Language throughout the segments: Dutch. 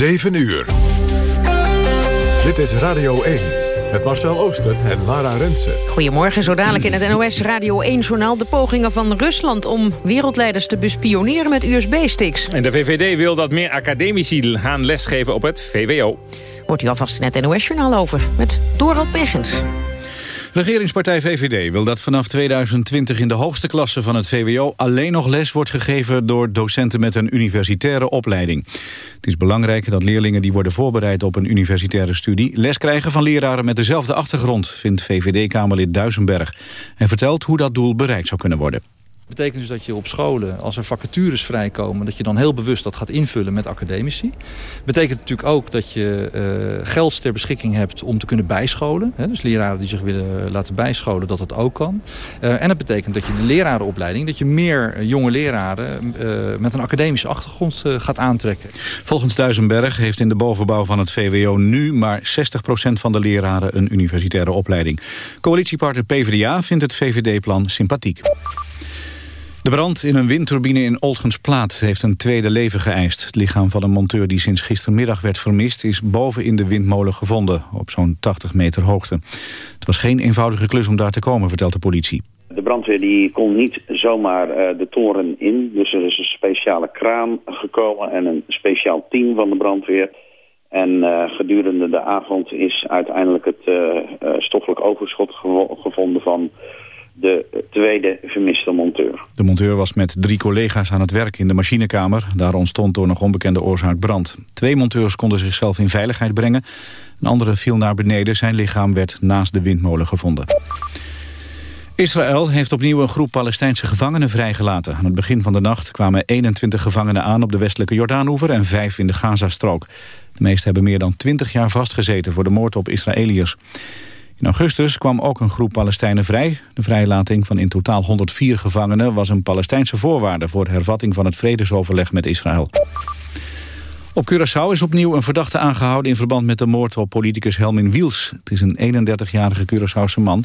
7 uur. Dit is Radio 1 met Marcel Ooster en Lara Rensen. Goedemorgen, zo dadelijk in het NOS Radio 1-journaal... de pogingen van Rusland om wereldleiders te bespioneren met USB-sticks. En de VVD wil dat meer academici gaan lesgeven op het VWO. Wordt u alvast in het NOS-journaal over met Dorald Beggens. Regeringspartij VVD wil dat vanaf 2020 in de hoogste klasse van het VWO... alleen nog les wordt gegeven door docenten met een universitaire opleiding. Het is belangrijk dat leerlingen die worden voorbereid op een universitaire studie... les krijgen van leraren met dezelfde achtergrond, vindt VVD-Kamerlid Duisenberg. Hij vertelt hoe dat doel bereikt zou kunnen worden betekent dus dat je op scholen, als er vacatures vrijkomen... dat je dan heel bewust dat gaat invullen met academici. betekent natuurlijk ook dat je uh, geld ter beschikking hebt om te kunnen bijscholen. Hè? Dus leraren die zich willen laten bijscholen, dat het ook kan. Uh, en dat betekent dat je de lerarenopleiding... dat je meer jonge leraren met een academische achtergrond gaat aantrekken. Volgens Duisenberg heeft in de bovenbouw van het VWO nu... maar 60% van de leraren een universitaire opleiding. Coalitiepartner PvdA vindt het VVD-plan sympathiek. De brand in een windturbine in Oltgensplaat heeft een tweede leven geëist. Het lichaam van een monteur die sinds gistermiddag werd vermist... is boven in de windmolen gevonden, op zo'n 80 meter hoogte. Het was geen eenvoudige klus om daar te komen, vertelt de politie. De brandweer die kon niet zomaar uh, de toren in. Dus er is een speciale kraan gekomen en een speciaal team van de brandweer... En uh, gedurende de avond is uiteindelijk het uh, stoffelijk overschot gevonden van de tweede vermiste monteur. De monteur was met drie collega's aan het werk in de machinekamer. Daar ontstond door nog onbekende oorzaak brand. Twee monteurs konden zichzelf in veiligheid brengen. Een andere viel naar beneden. Zijn lichaam werd naast de windmolen gevonden. Israël heeft opnieuw een groep Palestijnse gevangenen vrijgelaten. Aan het begin van de nacht kwamen 21 gevangenen aan op de westelijke Jordaanoever en vijf in de Gazastrook. De meesten hebben meer dan 20 jaar vastgezeten voor de moord op Israëliërs. In augustus kwam ook een groep Palestijnen vrij. De vrijlating van in totaal 104 gevangenen was een Palestijnse voorwaarde... voor hervatting van het vredesoverleg met Israël. Op Curaçao is opnieuw een verdachte aangehouden... in verband met de moord op politicus Helmin Wiels. Het is een 31-jarige Curaçaose man.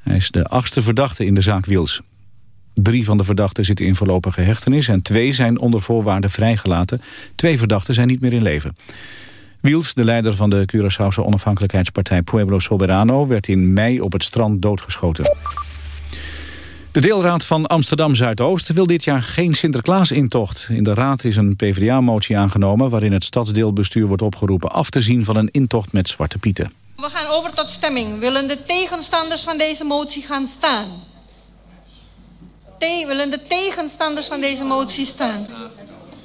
Hij is de achtste verdachte in de zaak Wiels. Drie van de verdachten zitten in voorlopige hechtenis... en twee zijn onder voorwaarden vrijgelaten. Twee verdachten zijn niet meer in leven. Wiels, de leider van de Curaçaose onafhankelijkheidspartij Pueblo Soberano... werd in mei op het strand doodgeschoten. De deelraad van Amsterdam-Zuidoost wil dit jaar geen Sinterklaas-intocht. In de raad is een PvdA-motie aangenomen... waarin het stadsdeelbestuur wordt opgeroepen af te zien van een intocht met Zwarte Pieten. We gaan over tot stemming. Willen de tegenstanders van deze motie gaan staan? Te willen de tegenstanders van deze motie staan?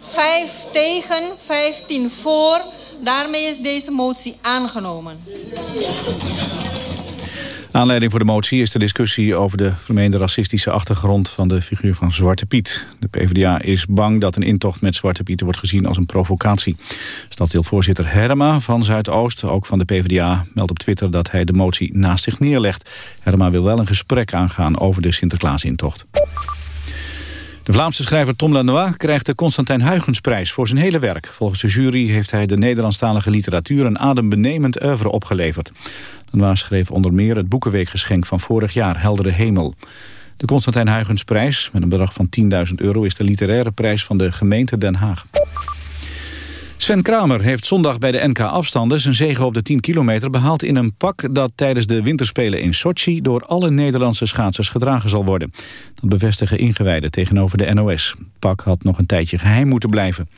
Vijf tegen, vijftien voor... Daarmee is deze motie aangenomen. Aanleiding voor de motie is de discussie over de vermeende racistische achtergrond van de figuur van Zwarte Piet. De PvdA is bang dat een intocht met Zwarte Piet wordt gezien als een provocatie. Stadsdeelvoorzitter Herma van Zuidoost, ook van de PvdA, meldt op Twitter dat hij de motie naast zich neerlegt. Herma wil wel een gesprek aangaan over de Sinterklaasintocht. De Vlaamse schrijver Tom Lanois krijgt de Constantijn Huygensprijs voor zijn hele werk. Volgens de jury heeft hij de Nederlandstalige literatuur een adembenemend oeuvre opgeleverd. Lanois schreef onder meer het Boekenweekgeschenk van vorig jaar, Heldere Hemel. De Constantijn Huygensprijs, met een bedrag van 10.000 euro, is de literaire prijs van de gemeente Den Haag. Sven Kramer heeft zondag bij de NK-afstanden zijn zege op de 10 kilometer behaald in een pak dat tijdens de winterspelen in Sochi door alle Nederlandse schaatsers gedragen zal worden. Dat bevestigen ingewijden tegenover de NOS. Het pak had nog een tijdje geheim moeten blijven.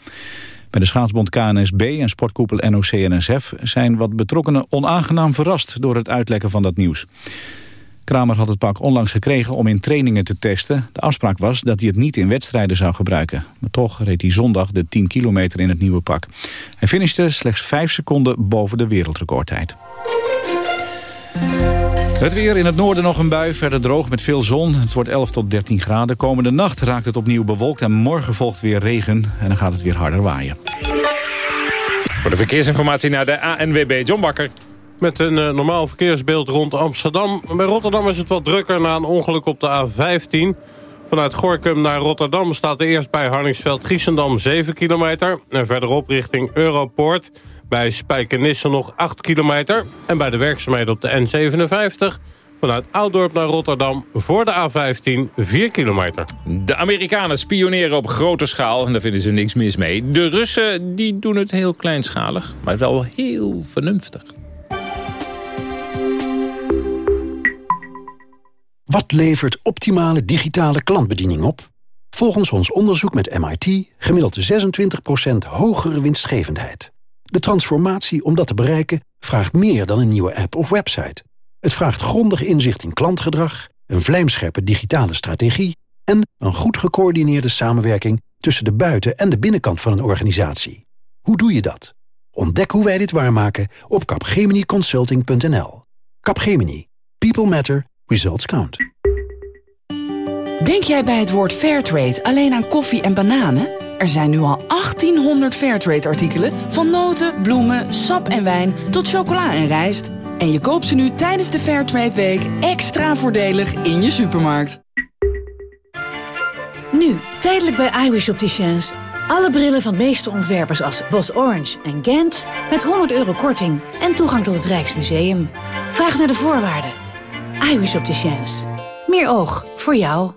Bij de schaatsbond KNSB en sportkoepel NOC-NSF zijn wat betrokkenen onaangenaam verrast door het uitlekken van dat nieuws. Kramer had het pak onlangs gekregen om in trainingen te testen. De afspraak was dat hij het niet in wedstrijden zou gebruiken. Maar toch reed hij zondag de 10 kilometer in het nieuwe pak. Hij finishte slechts 5 seconden boven de wereldrecordtijd. Het weer in het noorden nog een bui, verder droog met veel zon. Het wordt 11 tot 13 graden. Komende nacht raakt het opnieuw bewolkt en morgen volgt weer regen. En dan gaat het weer harder waaien. Voor de verkeersinformatie naar de ANWB John Bakker. Met een uh, normaal verkeersbeeld rond Amsterdam. Bij Rotterdam is het wat drukker na een ongeluk op de A15. Vanuit Gorkum naar Rotterdam staat er eerst bij Harningsveld-Giessendam 7 kilometer. En verderop richting Europoort bij Spijkenisse nog 8 kilometer. En bij de werkzaamheden op de N57 Vanuit Ouddorp naar Rotterdam voor de A15 4 kilometer. De Amerikanen spioneren op grote schaal en daar vinden ze niks mis mee. De Russen die doen het heel kleinschalig, maar wel heel vernuftig. Wat levert optimale digitale klantbediening op? Volgens ons onderzoek met MIT gemiddeld 26% hogere winstgevendheid. De transformatie om dat te bereiken vraagt meer dan een nieuwe app of website. Het vraagt grondig inzicht in klantgedrag, een vlijmscherpe digitale strategie... en een goed gecoördineerde samenwerking tussen de buiten- en de binnenkant van een organisatie. Hoe doe je dat? Ontdek hoe wij dit waarmaken op capgeminiconsulting.nl. Capgemini. People matter. Results count. Denk jij bij het woord Fairtrade alleen aan koffie en bananen? Er zijn nu al 1800 Fairtrade-artikelen... van noten, bloemen, sap en wijn tot chocola en rijst. En je koopt ze nu tijdens de Fairtrade Week extra voordelig in je supermarkt. Nu, tijdelijk bij iWish Opticians. Alle brillen van de meeste ontwerpers als Bos Orange en Gent... met 100 euro korting en toegang tot het Rijksmuseum. Vraag naar de voorwaarden. iWish Opticians. Meer oog voor jou.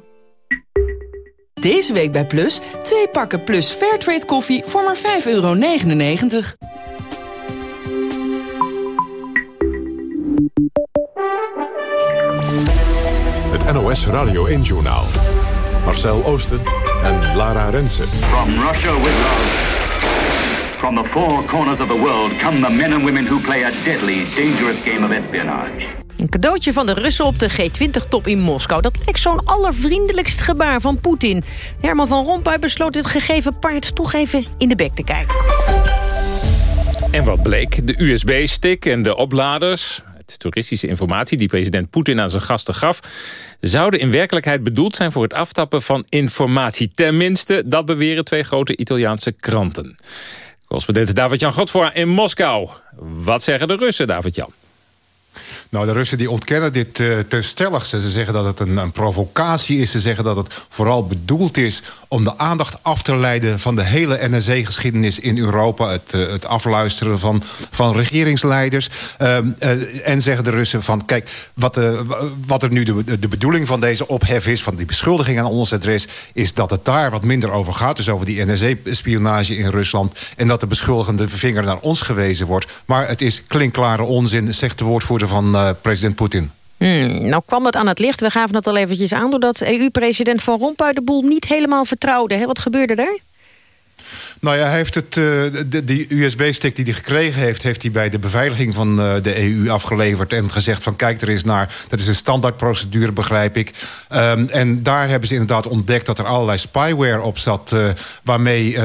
Deze week bij Plus, twee pakken Plus Fairtrade koffie voor maar 5,99 euro. Het NOS Radio 1-journaal. Marcel Oosten en Lara Rensen. From Russia with love. From the four corners of the world come the men and women who play a deadly, dangerous game of espionage. Een cadeautje van de Russen op de G20-top in Moskou. Dat lijkt zo'n allervriendelijkst gebaar van Poetin. Herman van Rompuy besloot het gegeven paard toch even in de bek te kijken. En wat bleek? De USB-stick en de opladers... het toeristische informatie die president Poetin aan zijn gasten gaf... zouden in werkelijkheid bedoeld zijn voor het aftappen van informatie. Tenminste, dat beweren twee grote Italiaanse kranten. Correspondent David-Jan Godvoor in Moskou. Wat zeggen de Russen, David-Jan? Nou, de Russen die ontkennen dit uh, ten stelligste. Ze zeggen dat het een, een, provocatie is. Ze zeggen dat het vooral bedoeld is om de aandacht af te leiden... van de hele NSE-geschiedenis in Europa. Het, uh, het, afluisteren van, van regeringsleiders. Uh, en zeggen de Russen van... kijk, wat, wat er nu de, de bedoeling van deze ophef is... van die beschuldiging aan ons adres... is dat het daar wat minder over gaat. Dus over die NSE-spionage in Rusland. En dat de beschuldigende vinger naar ons gewezen wordt. Maar het is klinkklare onzin, zegt de woordvoerder van uh, president Poetin. Hmm, nou kwam het aan het licht, we gaven het al eventjes aan... doordat EU-president Van Rompuy de boel niet helemaal vertrouwde. Hè? Wat gebeurde er? Nou ja, hij heeft het, uh, de, de USB-stick die hij gekregen heeft... heeft hij bij de beveiliging van uh, de EU afgeleverd... en gezegd van kijk er eens naar. Dat is een standaardprocedure, begrijp ik. Um, en daar hebben ze inderdaad ontdekt dat er allerlei spyware op zat... Uh, waarmee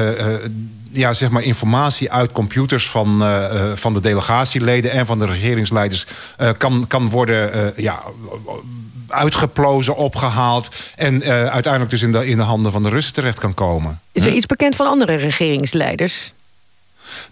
ja, zeg maar informatie uit computers van, uh, van de delegatieleden... en van de regeringsleiders uh, kan, kan worden ja, uitgeplozen, opgehaald... en uiteindelijk dus in de, in de handen van de Russen terecht kan komen. Is er iets bekend van andere regeringsleiders?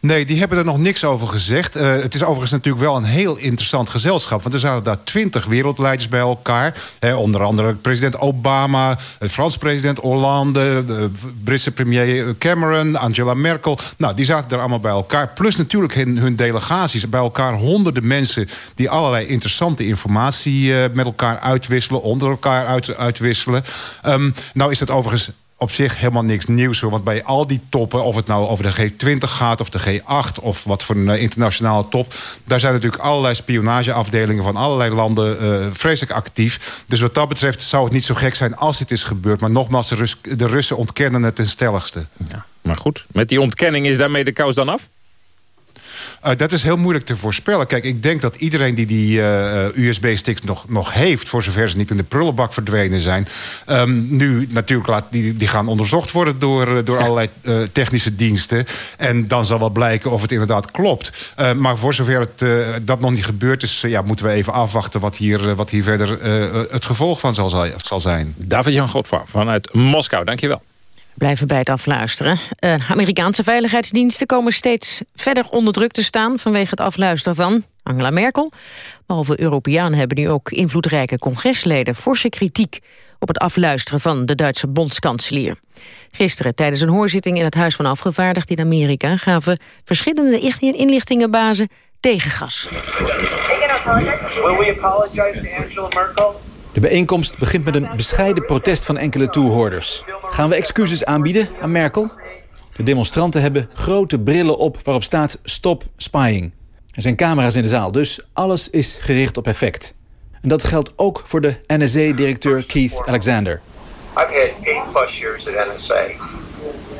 Nee, die hebben er nog niks over gezegd. Uh, het is overigens natuurlijk wel een heel interessant gezelschap. Want er zaten daar twintig wereldleiders bij elkaar. Onder andere president Obama, de Franse president Hollande... de Britse premier Cameron, Angela Merkel. Nou, die zaten er allemaal bij elkaar. Plus natuurlijk hun, delegaties. Bij elkaar honderden mensen die allerlei interessante informatie uh, met elkaar uitwisselen. Onder elkaar uit, uitwisselen. Um, nou is het overigens op zich helemaal niks nieuws. Hoor. Want bij al die toppen, of het nou over de G20 gaat... of de G8 of wat voor een uh, internationale top... daar zijn natuurlijk allerlei spionageafdelingen van allerlei landen uh, vreselijk actief. Dus wat dat betreft zou het niet zo gek zijn als dit is gebeurd. Maar nogmaals, de, de Russen ontkennen het ten stelligste. Ja, maar goed, met die ontkenning is daarmee de kous dan af? Uh, dat is heel moeilijk te voorspellen. Kijk, ik denk dat iedereen die die uh, USB-sticks nog, nog heeft... voor zover ze niet in de prullenbak verdwenen zijn... Um, nu natuurlijk laat, die, die gaan onderzocht worden door, door allerlei uh, technische diensten. En dan zal wel blijken of het inderdaad klopt. Maar voor zover het, dat nog niet gebeurd is... ja, moeten we even afwachten wat hier, wat hier verder het gevolg van zal, zal zijn. David-Jan Godvaar vanuit Moskou, dankjewel blijven bij het afluisteren. Uh, Amerikaanse veiligheidsdiensten komen steeds verder onder druk te staan... vanwege het afluisteren van Angela Merkel. Behalve Europeanen hebben nu ook invloedrijke congresleden... forse kritiek op het afluisteren van de Duitse bondskanselier. Gisteren tijdens een hoorzitting in het Huis van Afgevaardigden in Amerika... gaven verschillende inlichtingenbazen tegengas. De bijeenkomst begint met een bescheiden protest van enkele toehoorders. Gaan we excuses aanbieden aan Merkel? De demonstranten hebben grote brillen op waarop staat Stop Spying. Er zijn camera's in de zaal, dus alles is gericht op effect. En dat geldt ook voor de NSA-directeur Keith Alexander. I've had eight plus years at NSA.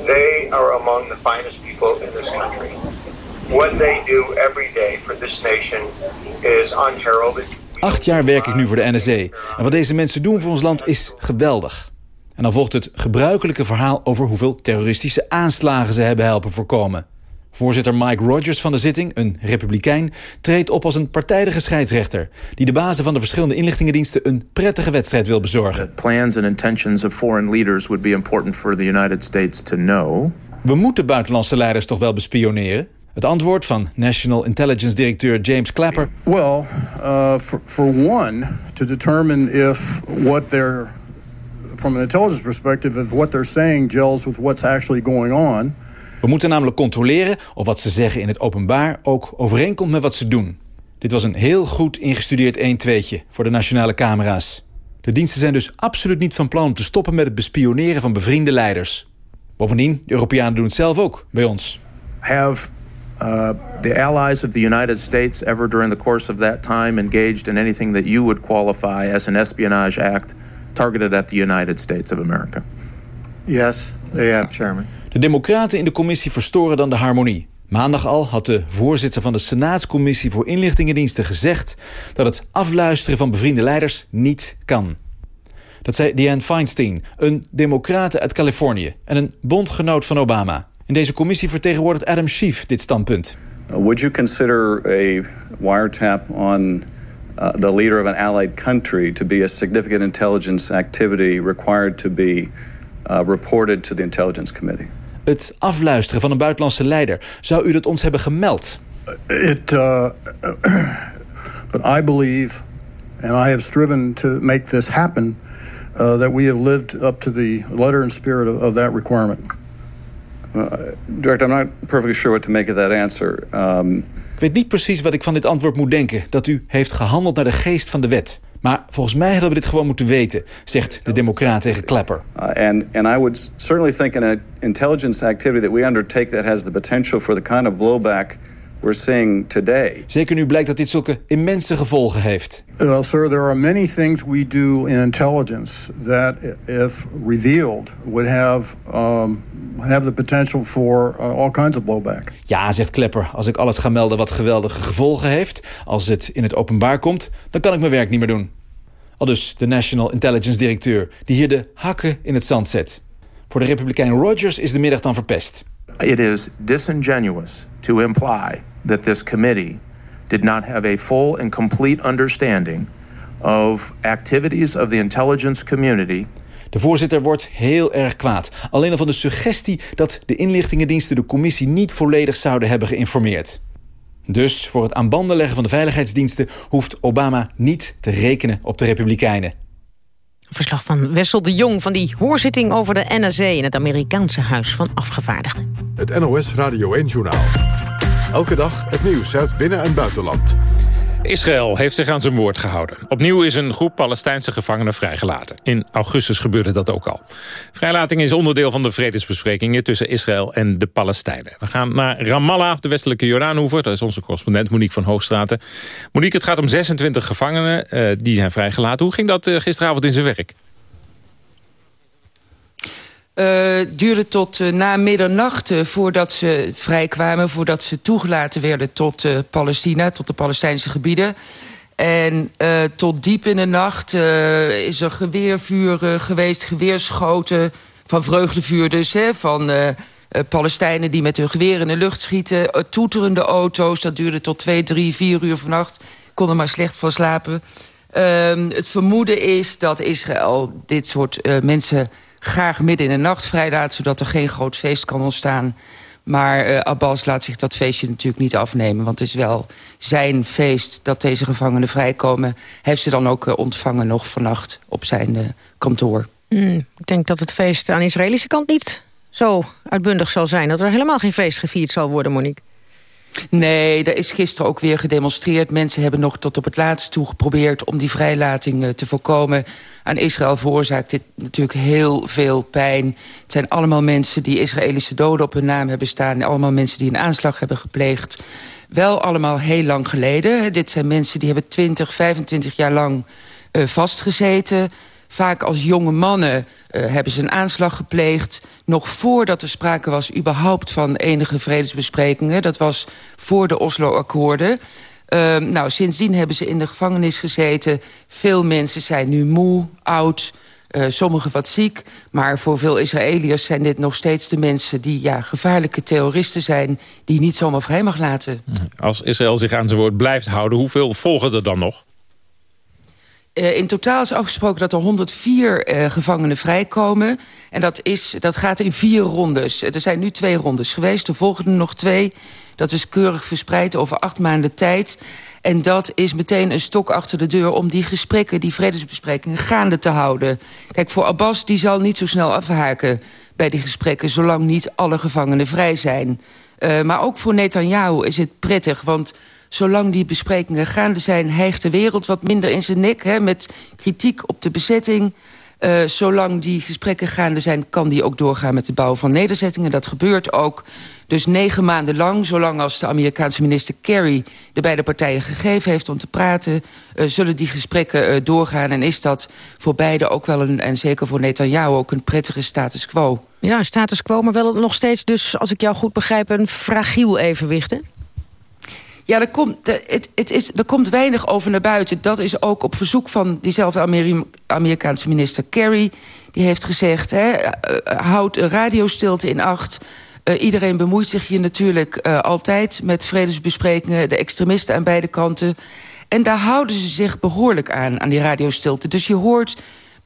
They are among the finest people in this country. What they do every day for this nation is unheralded. Acht jaar werk ik nu voor de NSA. En wat deze mensen doen voor ons land is geweldig. En dan volgt het gebruikelijke verhaal over hoeveel terroristische aanslagen ze hebben helpen voorkomen. Voorzitter Mike Rogers van de zitting, een republikein, treedt op als een partijdige scheidsrechter die de bazen van de verschillende inlichtingendiensten een prettige wedstrijd wil bezorgen. Plans and intentions of foreign leaders would be important for the United States to know. We moeten buitenlandse leiders toch wel bespioneren? Het antwoord van National Intelligence directeur James Clapper. Well, uh, for, for one, to determine if what they're from an intelligence perspective, if what they're saying gels with what's actually going on. We moeten namelijk controleren of wat ze zeggen in het openbaar ook overeenkomt met wat ze doen. Dit was een heel goed ingestudeerd 1-2'tje voor de nationale camera's. De diensten zijn dus absoluut niet van plan om te stoppen met het bespioneren van bevriende leiders. Bovendien, de Europeanen doen het zelf ook bij ons. Have uh, the allies of the United States ever during the course of that time engaged in anything that you would qualify as an espionage act targeted at the United States of America? Yes, they have, Chairman. De democraten in de commissie verstoren dan de harmonie. Maandag al had de voorzitter van de Senaatscommissie voor Inlichtingendiensten gezegd... dat het afluisteren van bevriende leiders niet kan. Dat zei Dianne Feinstein, een democrate uit Californië... en een bondgenoot van Obama. In deze commissie vertegenwoordigt Adam Schiff dit standpunt. Would you consider a wiretap on uh, the leader of an allied country to be a significant intelligence activity required to be uh, reported to the intelligence committee? Het afluisteren van een buitenlandse leider. Zou u dat ons hebben gemeld? It, uh, but I believe, and I have striven to make this happen, uh, that we have lived up to the letter and spirit of, of that requirement. Uh, Director, I'm not perfectly sure what to make of that answer. Um, ik weet niet precies wat ik van dit antwoord moet denken. Dat u heeft gehandeld naar de geest van de wet. Maar volgens mij hadden we dit gewoon moeten weten, zegt de democraat tegen Clapper. Uh, and, and I would certainly think in an intelligence activity that we undertake that has the potential for the kind of blowback we're seeing today. Zeker nu blijkt dat dit zulke immense gevolgen heeft. Well, sir, there are many things we do in intelligence that, if revealed, would have um, have the potential for uh, all kinds of blowback. Ja, zegt Klepper, als ik alles ga melden wat geweldige gevolgen heeft... als het in het openbaar komt, dan kan ik mijn werk niet meer doen. Al dus de National Intelligence Directeur... die hier de hakken in het zand zet. Voor de Republikein Rogers is de middag dan verpest. It is disingenuous to imply that this committee did not have a full and complete understanding of activities of the intelligence community de voorzitter wordt heel erg kwaad. Alleen al van de suggestie dat de inlichtingendiensten de commissie niet volledig zouden hebben geïnformeerd. Dus voor het aan banden leggen van de veiligheidsdiensten hoeft Obama niet te rekenen op de Republikeinen. Verslag van Wessel de Jong van die hoorzitting over de NSA in het Amerikaanse Huis van Afgevaardigden. Het NOS Radio 1 Journaal. Elke dag het nieuws uit binnen- en buitenland. Israël heeft zich aan zijn woord gehouden. Opnieuw is een groep Palestijnse gevangenen vrijgelaten. In augustus gebeurde dat ook al. Vrijlating is onderdeel van de vredesbesprekingen tussen Israël en de Palestijnen. We gaan naar Ramallah, de westelijke Jordaanhoever. Dat is onze correspondent Monique van Hoogstraten. Monique, het gaat om 26 gevangenen. Uh, die zijn vrijgelaten. Hoe ging dat uh, gisteravond in zijn werk? Uh, duurde tot uh, na middernacht uh, voordat ze vrijkwamen... voordat ze toegelaten werden tot Palestina, tot de Palestijnse gebieden. En tot diep in de nacht is er geweervuur geweest, geweerschoten... van vreugdevuurders, hè, van Palestijnen die met hun geweer in de lucht schieten... toeterende auto's, dat duurde tot twee, drie, vier uur vannacht. Kon er maar slecht van slapen. Ehm, het vermoeden is dat Israël dit soort mensen graag midden in de nacht vrijlaat... zodat er geen groot feest kan ontstaan. Maar uh, Abbas laat zich dat feestje natuurlijk niet afnemen. Want het is wel zijn feest dat deze gevangenen vrijkomen. Heeft ze dan ook uh, ontvangen nog vannacht op zijn uh, kantoor. Mm, ik denk dat het feest aan de Israëlische kant niet zo uitbundig zal zijn. Dat er helemaal geen feest gevierd zal worden, Monique. Nee, er is gisteren ook weer gedemonstreerd. Mensen hebben nog tot op het laatst toe geprobeerd... om die vrijlating te voorkomen. Aan Israël veroorzaakt dit natuurlijk heel veel pijn. Het zijn allemaal mensen die Israëlische doden op hun naam hebben staan. Allemaal mensen die een aanslag hebben gepleegd. Wel allemaal heel lang geleden. Dit zijn mensen die hebben 20, 25 jaar lang uh, vastgezeten. Vaak als jonge mannen uh, hebben ze een aanslag gepleegd. Nog voordat er sprake was überhaupt van enige vredesbesprekingen. Dat was voor de Oslo-akkoorden. Uh, nou, sindsdien hebben ze in de gevangenis gezeten. Veel mensen zijn nu moe, oud, uh, sommigen wat ziek. Maar voor veel Israëliërs zijn dit nog steeds de mensen... die ja, gevaarlijke terroristen zijn, die niet zomaar vrij mag laten. Als Israël zich aan zijn woord blijft houden, hoeveel volgen er dan nog? Uh, in totaal is afgesproken dat er 104 uh, gevangenen vrijkomen. En dat, is, dat gaat in vier rondes. Er zijn nu twee rondes geweest, er volgen er nog twee... Dat is keurig verspreid over acht maanden tijd. En dat is meteen een stok achter de deur om die gesprekken, die vredesbesprekingen, gaande te houden. Kijk, voor Abbas, die zal niet zo snel afhaken bij die gesprekken, zolang niet alle gevangenen vrij zijn. Uh, maar ook voor Netanyahu is het prettig, want zolang die besprekingen gaande zijn... hijgt de wereld wat minder in zijn nek, hè, met kritiek op de bezetting... Uh, zolang die gesprekken gaande zijn, kan die ook doorgaan met de bouw van nederzettingen. Dat gebeurt ook. Dus negen maanden lang, zolang als de Amerikaanse minister Kerry... de beide partijen gegeven heeft om te praten... Uh, zullen die gesprekken uh, doorgaan. En is dat voor beide ook wel, een, en zeker voor Netanyahu... ook een prettige status quo. Ja, status quo, maar wel nog steeds dus, als ik jou goed begrijp... een fragiel evenwicht, hè? Ja, er komt, het, het is, er komt weinig over naar buiten. Dat is ook op verzoek van diezelfde Ameri Amerikaanse minister Kerry. Die heeft gezegd, hè, houd een radiostilte in acht... Uh, iedereen bemoeit zich hier natuurlijk altijd met vredesbesprekingen... de extremisten aan beide kanten. En daar houden ze zich behoorlijk aan, aan die radiostilte. Dus je hoort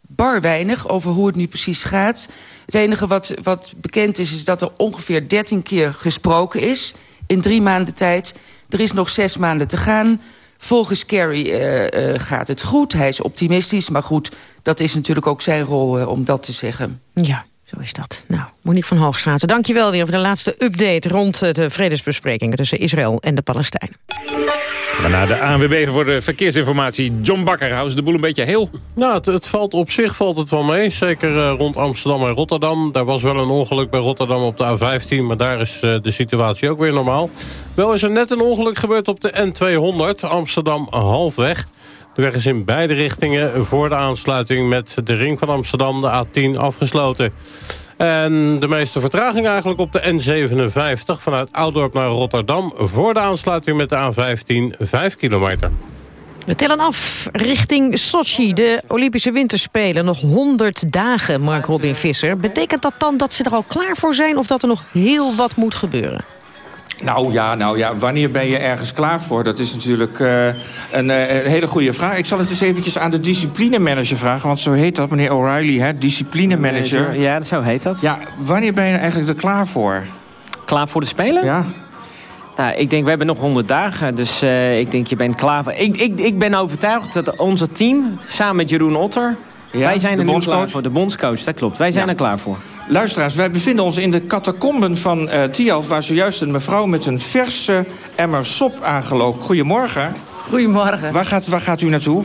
bar weinig over hoe het nu precies gaat. Het enige wat, wat bekend is, is dat er ongeveer 13 keer gesproken is... in drie maanden tijd. Er is nog zes maanden te gaan... Volgens Kerry uh, uh, gaat het goed. Hij is optimistisch, maar goed, dat is natuurlijk ook zijn rol uh, om dat te zeggen. Ja. Zo is dat. Nou, Monique van Hoogstraten, dank je wel weer voor de laatste update... rond de vredesbesprekingen tussen Israël en de Palestijnen. Daarna de ANWB voor de verkeersinformatie. John Bakker, houdt de boel een beetje heel? Nou, het, valt op zich valt het wel mee. Zeker uh, rond Amsterdam en Rotterdam. Daar was wel een ongeluk bij Rotterdam op de A15... maar daar is uh, de situatie ook weer normaal. Wel is er net een ongeluk gebeurd op de N200, Amsterdam halfweg... De weg is in beide richtingen voor de aansluiting met de ring van Amsterdam, de A10, afgesloten. En de meeste vertraging eigenlijk op de N57 vanuit Oudorp naar Rotterdam... voor de aansluiting met de A15, 5 kilometer. We tellen af richting Sochi, de Olympische Winterspelen. Nog 100 dagen, Mark Robin Visser. Betekent dat dan dat ze er al klaar voor zijn... of dat er nog heel wat moet gebeuren? Nou ja, nou ja, wanneer ben je ergens klaar voor? Dat is natuurlijk uh, een, uh, een, hele goede vraag. Ik zal het eens eventjes aan de disciplinemanager vragen... want zo heet dat, meneer O'Reilly, hè, disciplinemanager. Ja, zo heet dat. Ja, wanneer ben je eigenlijk er klaar voor? Klaar voor de Spelen? Ja. Nou, ik denk, we hebben nog 100 dagen, dus uh, ik denk, je bent klaar voor... Ik, ik, ik ben overtuigd dat onze team, samen met Jeroen Otter... Ja, wij zijn er nu klaar voor. De bondscoach, dat klopt. Wij zijn ja. er klaar voor. Luisteraars, wij bevinden ons in de catacomben van uh, Tialf... waar zojuist een mevrouw met een verse emmer sop aangelopen. Goedemorgen. Goedemorgen. Waar gaat, waar gaat u naartoe?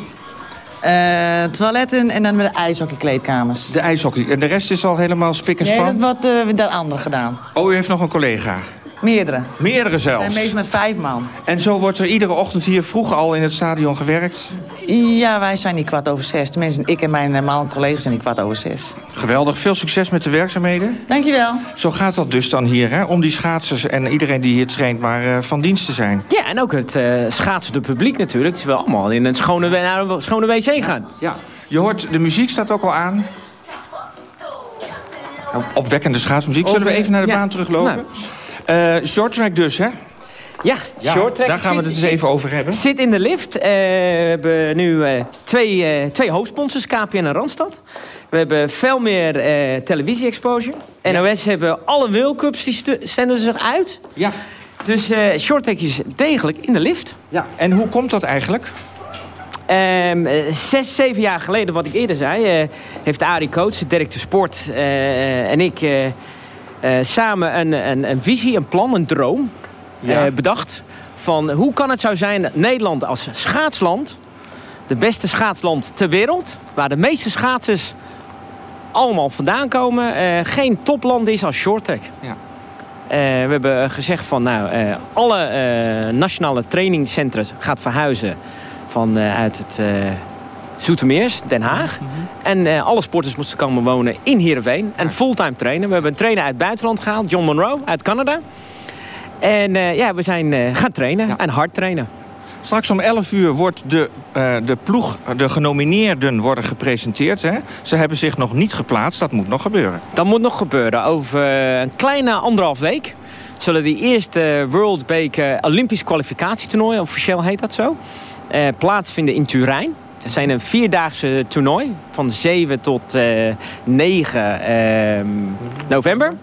Uh, toiletten en dan met de ijshockeykleedkamers. De ijshockey. En de rest is al helemaal spik en span? Nee, dat wordt uh, de andere gedaan. Oh, u heeft nog een collega? Meerdere. Meerdere zelfs? We zijn meestal met vijf man. En zo wordt er iedere ochtend hier vroeg al in het stadion gewerkt? Ja, wij zijn niet kwart over zes. Tenminste, ik en mijn man collega's zijn niet kwart over zes. Geweldig. Veel succes met de werkzaamheden. Dankjewel. Zo gaat dat dus dan hier, hè? Om die schaatsers en iedereen die hier traint maar uh, van dienst te zijn. Ja, en ook het uh, schaatsende publiek natuurlijk. Terwijl allemaal in een schone, naar een schone wc gaan. Ja. Je hoort, de muziek staat ook al aan. Opwekkende schaatsmuziek. Zullen we even naar de ja. baan teruglopen? Nou. Uh, short track dus, hè? Ja, ja. Daar gaan we het eens even over hebben. Zit in de lift. Uh, we hebben nu uh, twee, uh, twee hoofdsponsors, KPN en Randstad. We hebben veel meer televisie-exposure. NOS hebben alle World Cups, die zenden zich uit. Ja. Dus short track is degelijk in de lift. Ja. En hoe komt dat eigenlijk? Um, zes, zeven jaar geleden, wat ik eerder zei... heeft Arie Coates, de directeur sport, en ik... Samen een, een, een, visie, een plan, een droom. Eh, bedacht. Van hoe kan het zo zijn dat Nederland als schaatsland... de beste schaatsland ter wereld... waar de meeste schaatsers allemaal vandaan komen... eh, geen topland is als shorttrack. Ja. Eh, we hebben gezegd van nou, alle nationale trainingcentra gaat verhuizen van, eh, uit het Zoetermeers, Den Haag. En eh, alle sporters moesten komen wonen in Heerenveen. En fulltime trainen. We hebben een trainer uit het buitenland gehaald, John Monroe uit Canada. En eh, ja, we zijn eh, gaan trainen en hard trainen. Straks om 11 uur wordt de, eh, de ploeg, de genomineerden worden gepresenteerd. Hè? Ze hebben zich nog niet geplaatst, dat moet nog gebeuren. Dat moet nog gebeuren. Over een kleine anderhalf week zullen die eerste World Bake eh, Olympisch kwalificatietoernooi, officieel heet dat zo, plaatsvinden in Turijn. Het zijn een vierdaagse toernooi van 7 tot eh 9 eh, november.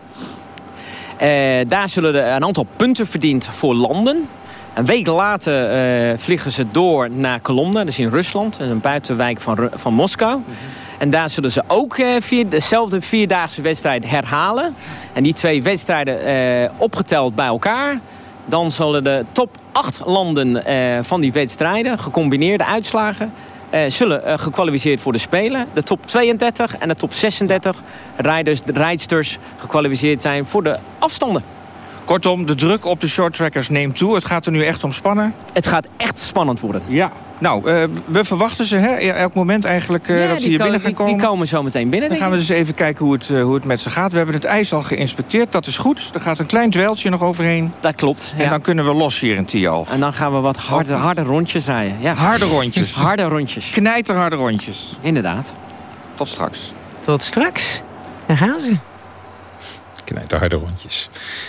Eh, daar zullen er een aantal punten verdiend voor landen. Een week later eh, vliegen ze door naar Kolomna, dat is in Rusland, een buitenwijk van, van Moskou. En daar zullen ze ook eh, vier, dezelfde vierdaagse wedstrijd herhalen. En die twee wedstrijden opgeteld bij elkaar. Dan zullen de top 8 landen van die wedstrijden, gecombineerde uitslagen, zullen eh, gekwalificeerd voor de Spelen. De top 32 en de top 36 rijders, de rijdsters gekwalificeerd zijn voor de afstanden. Kortom, de druk op de shorttrackers neemt toe. Het gaat er nu echt om spannen. Het gaat echt spannend worden. Ja. Nou, eh, we verwachten ze hè, elk moment eigenlijk eh, Ja, dat ze hier binnen gaan die- komen. die komen zo meteen binnen, Dan denk gaan we dus even kijken hoe het, eh, hoe het met ze gaat. We hebben het ijs al geïnspecteerd, dat is goed. Er gaat een klein dweiltje nog overheen. Dat klopt. En ja. dan kunnen we los hier in Tial. En dan gaan we wat harde, harde rondjes rijden. Ja. Harde rondjes. Harde rondjes. Knijterharde rondjes. Inderdaad. Tot straks. Tot straks. Daar gaan ze. De harde rondjes.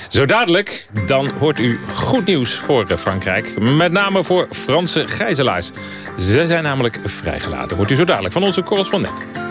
Zo dadelijk, dan hoort u goed nieuws voor eh, Frankrijk. Met name voor Franse gijzelaars. Ze zijn namelijk vrijgelaten. Hoort u zo dadelijk van onze correspondent.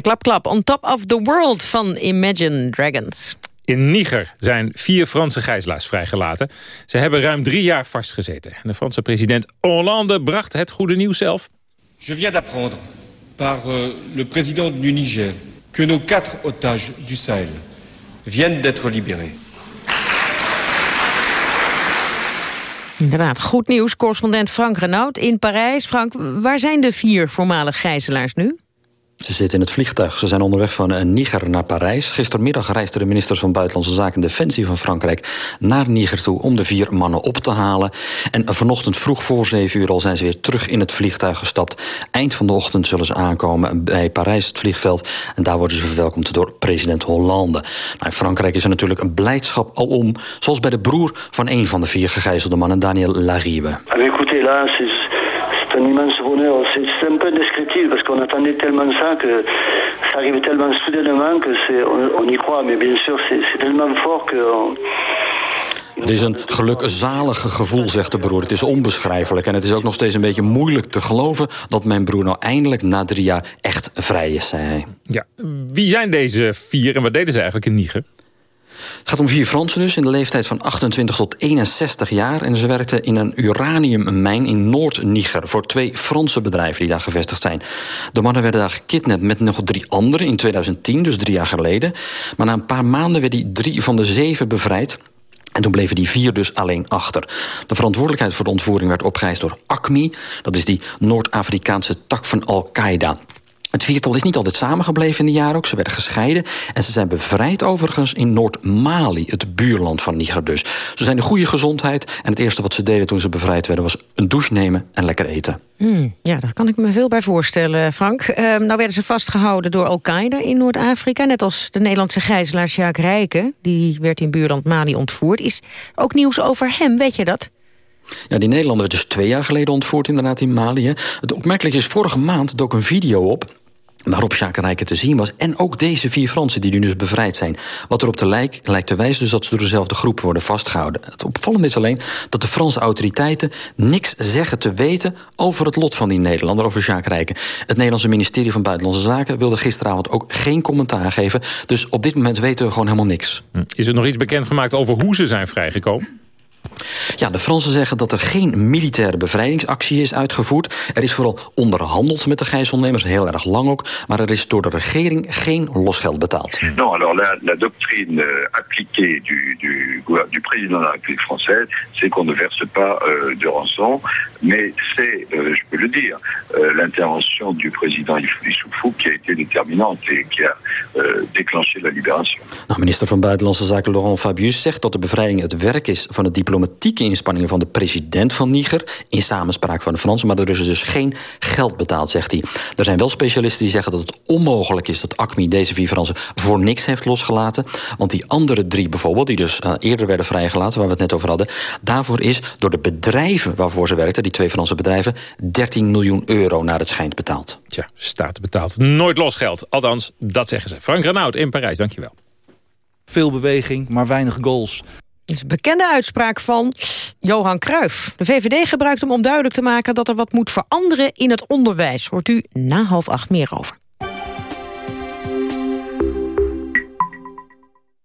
Klap klap. On top of the world van Imagine Dragons. In Niger zijn vier Franse gijzelaars vrijgelaten. Ze hebben ruim drie jaar vastgezeten. En de Franse president Hollande bracht het goede nieuws zelf. Je viens d'apprendre par euh, le président du Niger que nos quatre otages du Sahel viennent d'être libérés. Inderdaad, goed nieuws. Correspondent Frank Renaud in Parijs. Frank, waar zijn de vier voormalig gijzelaars nu? Ze zitten in het vliegtuig. Ze zijn onderweg van eh, Niger naar Parijs. Gistermiddag reisden de ministers van Buitenlandse Zaken en Defensie van Frankrijk naar Niger toe om de vier mannen op te halen. En vanochtend vroeg voor zeven uur al zijn ze weer terug in het vliegtuig gestapt. Eind van de ochtend zullen ze aankomen bij Parijs, het vliegveld. En daar worden ze verwelkomd door president Hollande. Nou, in Frankrijk is er natuurlijk een blijdschap alom. Zoals bij de broer van een van de vier gegijzelde mannen, Daniel Laribe. Mais écoutez, là, c'est un immense bonheur. C'est un peu indescriptible parce qu'on attendait tellement ça que ça arrive tellement soudainement que c'est, on, on y croit. Mais bien sûr, c'est c'est tellement fort que. on- Het is een gelukzalige gevoel, zegt de broer. Het is onbeschrijfelijk. En het is ook nog steeds een beetje moeilijk te geloven... dat mijn broer nou eindelijk na drie jaar echt vrij is, zei hij. Ja, wie zijn deze vier en wat deden ze eigenlijk in Niger? Het gaat om vier Fransen dus, in de leeftijd van 28 tot 61 jaar. En ze werkten in een uraniummijn in Noord-Niger... voor twee Franse bedrijven die daar gevestigd zijn. De mannen werden daar gekidnapt met nog drie anderen in 2010, dus drie jaar geleden. Maar na een paar maanden werden die drie van de zeven bevrijd... En toen bleven die vier dus alleen achter. De verantwoordelijkheid voor de ontvoering werd opgeëist door ACMI. Dat is die Noord-Afrikaanse tak van Al-Qaeda. Het viertal is niet altijd samengebleven in de jaren ook. Ze werden gescheiden. En ze zijn bevrijd overigens in Noord-Mali, het buurland van Niger dus. Ze zijn in goede gezondheid. En het eerste wat ze deden toen ze bevrijd werden... was een douche nemen en lekker eten. Hmm, ja, daar kan ik me veel bij voorstellen, Frank. Ehm, nou werden ze vastgehouden door Al-Qaeda in Noord-Afrika. Net als de Nederlandse gijzelaar Sjaak Rijken. Die werd in buurland Mali ontvoerd. Is ook nieuws over hem, weet je dat? Ja, die Nederlander werd dus twee jaar geleden ontvoerd inderdaad in Mali. Het opmerkelijke is, vorige maand dook een video op waarop Sjaak Rijken te zien was. En ook deze vier Fransen die nu dus bevrijd zijn. Wat erop te lijkt, lijkt te wijzen dus dat ze door dezelfde groep worden vastgehouden. Het opvallende is alleen dat de Franse autoriteiten niks zeggen te weten over het lot van die Nederlander, over Sjaak Rijken. Het Nederlandse ministerie van Buitenlandse Zaken wilde gisteravond ook geen commentaar geven. Dus op dit moment weten we gewoon helemaal niks. Is er nog iets bekendgemaakt over hoe ze zijn vrijgekomen? Ja, de Fransen zeggen dat er geen militaire bevrijdingsactie is uitgevoerd. Er is vooral onderhandeld met de gijzelnemers, heel erg lang ook. Maar er is door de regering geen losgeld betaald. Non, alors la, la doctrine euh, appliquée du, du, du président de la République française, c'est qu'on ne verse pas euh, de rançon, mais c'est, euh, je peux le dire, euh, l'intervention du président Issoufou qui a été déterminante et qui a déclenché la libération. Nou, minister van Buitenlandse Zaken Laurent Fabius zegt dat de bevrijding het werk is van de diplomatieke inspanningen van de president van Niger, in samenspraak van de Fransen, maar er is dus geen geld betaald, zegt hij. Er zijn wel specialisten die zeggen dat het onmogelijk is dat ACMI deze vier Fransen voor niks heeft losgelaten. Want die andere drie bijvoorbeeld, die dus eh, eerder werden vrijgelaten, waar we het net over hadden, daarvoor is door de bedrijven waarvoor ze werkten, die twee Franse bedrijven, 13 miljoen euro naar het schijnt betaald. Tja, staat betaald. Nooit losgeld. Althans, dat zeggen ze. Frank Renaud in Parijs, dankjewel. Veel beweging, maar weinig goals. Dat is een bekende uitspraak van Johan Cruijff. De VVD gebruikt hem om duidelijk te maken dat er wat moet veranderen in het onderwijs. Hoort u na half acht meer over.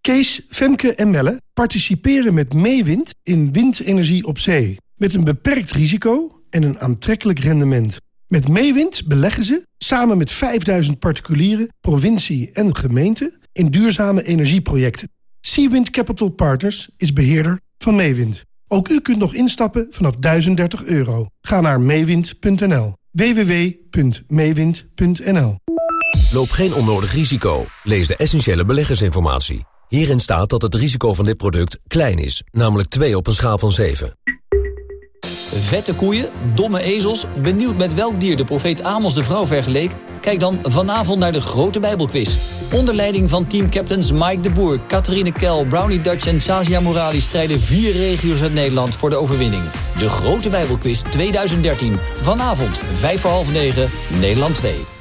Kees, Femke en Melle participeren met Meewind in windenergie op zee. Met een beperkt risico en een aantrekkelijk rendement. Met Meewind beleggen ze, samen met 5000 particulieren, provincie en gemeente... in duurzame energieprojecten. Seawind Capital Partners is beheerder van Meewind. Ook u kunt nog instappen vanaf 1030 euro. Ga naar meewind.nl. www.meewind.nl Loop geen onnodig risico. Lees de essentiële beleggersinformatie. Hierin staat dat het risico van dit product klein is, namelijk 2 op een schaal van 7. Vette koeien, domme ezels, benieuwd met welk dier de profeet Amos de vrouw vergeleek? Kijk dan vanavond naar de grote Bijbelquiz. Onder leiding van teamcaptains Mike de Boer, Catharine Kel, Brownie Dutch en Sazia Morali strijden vier regio's uit Nederland voor de overwinning. De grote Bijbelquiz 2013. Vanavond, 5 voor half 9, Nederland 2.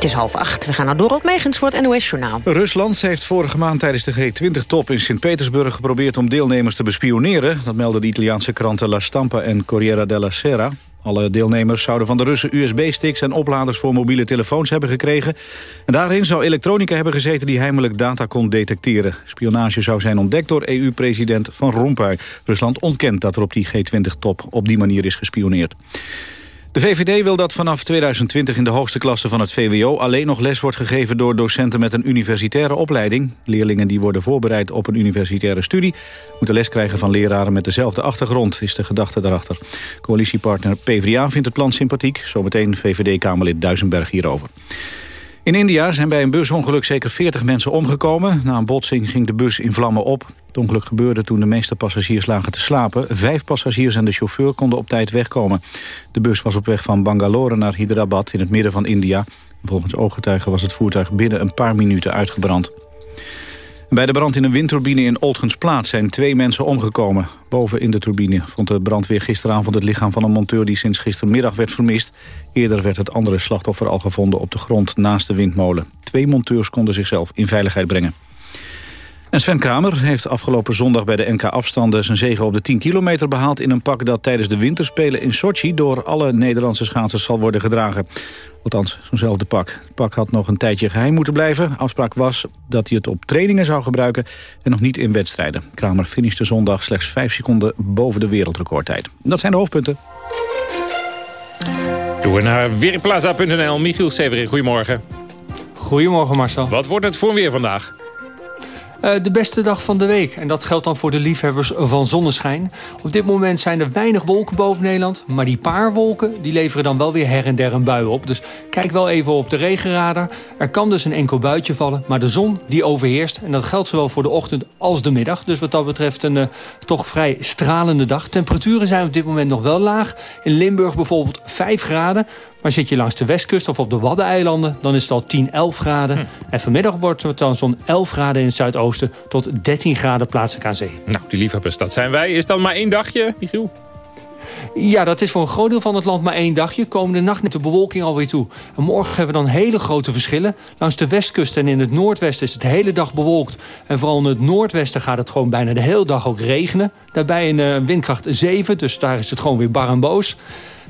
Het is half acht. We gaan naar Dorot Megens voor het NOS-journaal. Rusland heeft vorige maand tijdens de G20-top in Sint-Petersburg geprobeerd om deelnemers te bespioneren. Dat melden de Italiaanse kranten La Stampa en Corriere della Sera. Alle deelnemers zouden van de Russen USB-sticks en opladers voor mobiele telefoons hebben gekregen. En daarin zou elektronica hebben gezeten die heimelijk data kon detecteren. Spionage zou zijn ontdekt door EU-president Van Rompuy. Rusland ontkent dat er op die G20-top op die manier is gespioneerd. De VVD wil dat vanaf 2020 in de hoogste klasse van het VWO... alleen nog les wordt gegeven door docenten met een universitaire opleiding. Leerlingen die worden voorbereid op een universitaire studie... moeten les krijgen van leraren met dezelfde achtergrond, is de gedachte daarachter. Coalitiepartner PvdA vindt het plan sympathiek. Zometeen VVD-Kamerlid Duisenberg hierover. In India zijn bij een busongeluk zeker 40 mensen omgekomen. Na een botsing ging de bus in vlammen op. Het ongeluk gebeurde toen de meeste passagiers lagen te slapen. Vijf passagiers en de chauffeur konden op tijd wegkomen. De bus was op weg van Bangalore naar Hyderabad in het midden van India. Volgens ooggetuigen was het voertuig binnen een paar minuten uitgebrand. Bij de brand in een windturbine in Oldgensplaat zijn twee mensen omgekomen. Boven in de turbine vond de brandweer gisteravond het lichaam van een monteur die sinds gistermiddag werd vermist. Eerder werd het andere slachtoffer al gevonden op de grond naast de windmolen. Twee monteurs konden zichzelf in veiligheid brengen. En Sven Kramer heeft afgelopen zondag bij de NK-afstanden... zijn zege op de 10 kilometer behaald in een pak dat tijdens de winterspelen in Sochi... door alle Nederlandse schaatsers zal worden gedragen. Althans, zo'nzelfde pak. Het pak had nog een tijdje geheim moeten blijven. Afspraak was dat hij het op trainingen zou gebruiken... en nog niet in wedstrijden. Kramer finishte zondag slechts 5 seconden boven de wereldrecordtijd. Dat zijn de hoofdpunten. Doen we naar weerplaza.nl. Michiel Severin, goedemorgen. Goedemorgen Marcel. Wat wordt het voor weer vandaag? Uh, de beste dag van de week. En dat geldt dan voor de liefhebbers van zonneschijn. Op dit moment zijn er weinig wolken boven Nederland. Maar die paar wolken die leveren dan wel weer her en der een bui op. Dus kijk wel even op de regenradar. Er kan dus een enkel buitje vallen. Maar de zon die overheerst. En dat geldt zowel voor de ochtend als de middag. Dus wat dat betreft een uh, toch vrij stralende dag. Temperaturen zijn op dit moment nog wel laag. In Limburg bijvoorbeeld 5 graden. Maar zit je langs de westkust of op de Waddeneilanden... dan is het al 10, 11 graden. Hm. En vanmiddag wordt het dan zo'n 11 graden in het zuidoosten... tot 13 graden plaatselijk aan zee. Nou, die liefhebbers, dat zijn wij. Is dan maar één dagje, Michiel? Ja, dat is voor een groot deel van het land maar één dagje. Komende nacht neemt de bewolking alweer toe. En morgen hebben we dan hele grote verschillen. Langs de westkust en in het noordwesten is het de hele dag bewolkt. En vooral in het noordwesten gaat het gewoon bijna de hele dag ook regenen. Daarbij een uh, windkracht 7, dus daar is het gewoon weer bar en boos.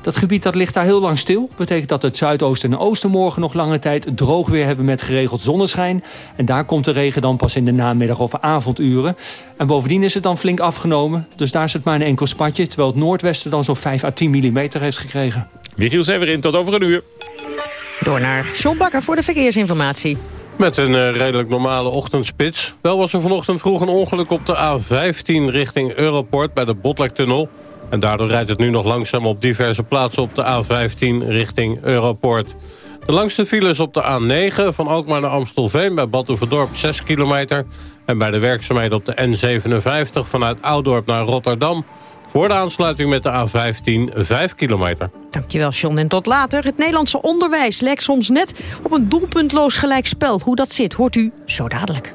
Dat gebied dat ligt daar heel lang stil. Betekent dat het zuidoosten en oosten morgen nog lange tijd droog weer hebben met geregeld zonneschijn. En daar komt de regen dan pas in de namiddag of avonduren. En bovendien is het dan flink afgenomen. Dus daar zit maar een enkel spatje. Terwijl het noordwesten dan zo'n 5 à 10 mm heeft gekregen. Michiel Severin, tot over een uur. Door naar John Bakker voor de verkeersinformatie. Met een uh, redelijk normale ochtendspits. Wel was er vanochtend vroeg een ongeluk op de A15 richting Europort bij de Botlektunnel. En daardoor rijdt het nu nog langzaam op diverse plaatsen op de A15 richting Europort. De langste files op de A9 van Alkmaar naar Amstelveen bij Badhoevedorp 6 kilometer. En bij de werkzaamheden op de N57 vanuit Oudorp naar Rotterdam... voor de aansluiting met de A15 5 kilometer. Dankjewel, John. En tot later. Het Nederlandse onderwijs lijkt soms net op een doelpuntloos gelijkspel. Hoe dat zit, hoort u zo dadelijk.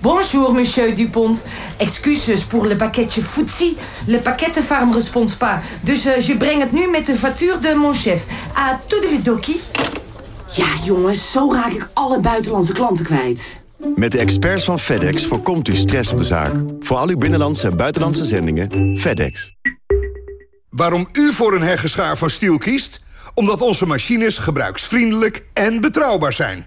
Bonjour, monsieur Dupont. Excuses pour le pakketje footsie. Le paquet farm responds pas. Dus uh, je brengt het nu met de factuur de mon chef. À toedeledokie. Ja, jongens, zo raak ik alle buitenlandse klanten kwijt. Met de experts van FedEx voorkomt u stress op de zaak. Voor al uw binnenlandse en buitenlandse zendingen, FedEx. Waarom u voor een heggeschaar van Stiel kiest? Omdat onze machines gebruiksvriendelijk en betrouwbaar zijn.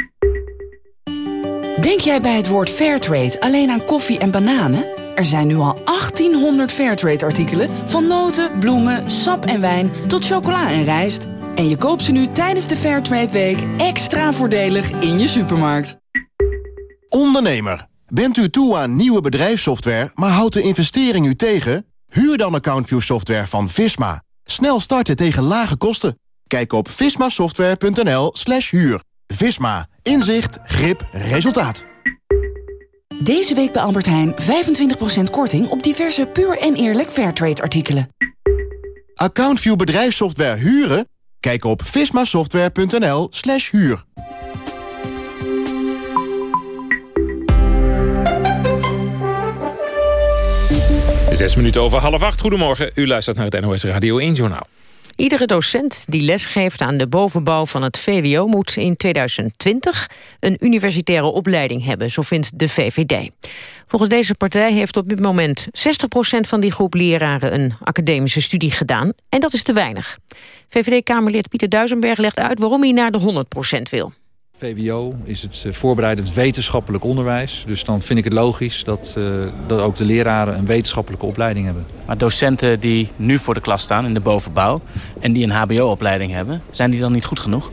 Denk jij bij het woord Fairtrade alleen aan koffie en bananen? Er zijn nu al 1800 Fairtrade-artikelen... van noten, bloemen, sap en wijn tot chocola en rijst. En je koopt ze nu tijdens de Fairtrade Week extra voordelig in je supermarkt. Ondernemer, bent u toe aan nieuwe bedrijfssoftware... maar houdt de investering u tegen? Huur dan AccountView software van Visma. Snel starten tegen lage kosten. Kijk op vismasoftware.nl slash huur. Visma. Inzicht, grip, resultaat. Deze week bij Albert Heijn 25% korting op diverse puur en eerlijk Fairtrade artikelen. AccountView bedrijfssoftware huren? Kijk op vismasoftware.nl slash huur. Zes minuten over half acht. Goedemorgen. U luistert naar het NOS Radio 1 Journaal. Iedere docent die lesgeeft aan de bovenbouw van het VWO... moet in 2020 een universitaire opleiding hebben, zo vindt de VVD. Volgens deze partij heeft op dit moment 60% van die groep leraren... een academische studie gedaan, en dat is te weinig. VVD-Kamerlid Pieter Duisenberg legt uit waarom hij naar de 100% wil. VWO is het eh, voorbereidend wetenschappelijk onderwijs. Dus dan vind ik het logisch dat, uh, dat ook de leraren een wetenschappelijke opleiding hebben. Maar docenten die nu voor de klas staan in de bovenbouw... en die een hbo-opleiding hebben, zijn die dan niet goed genoeg?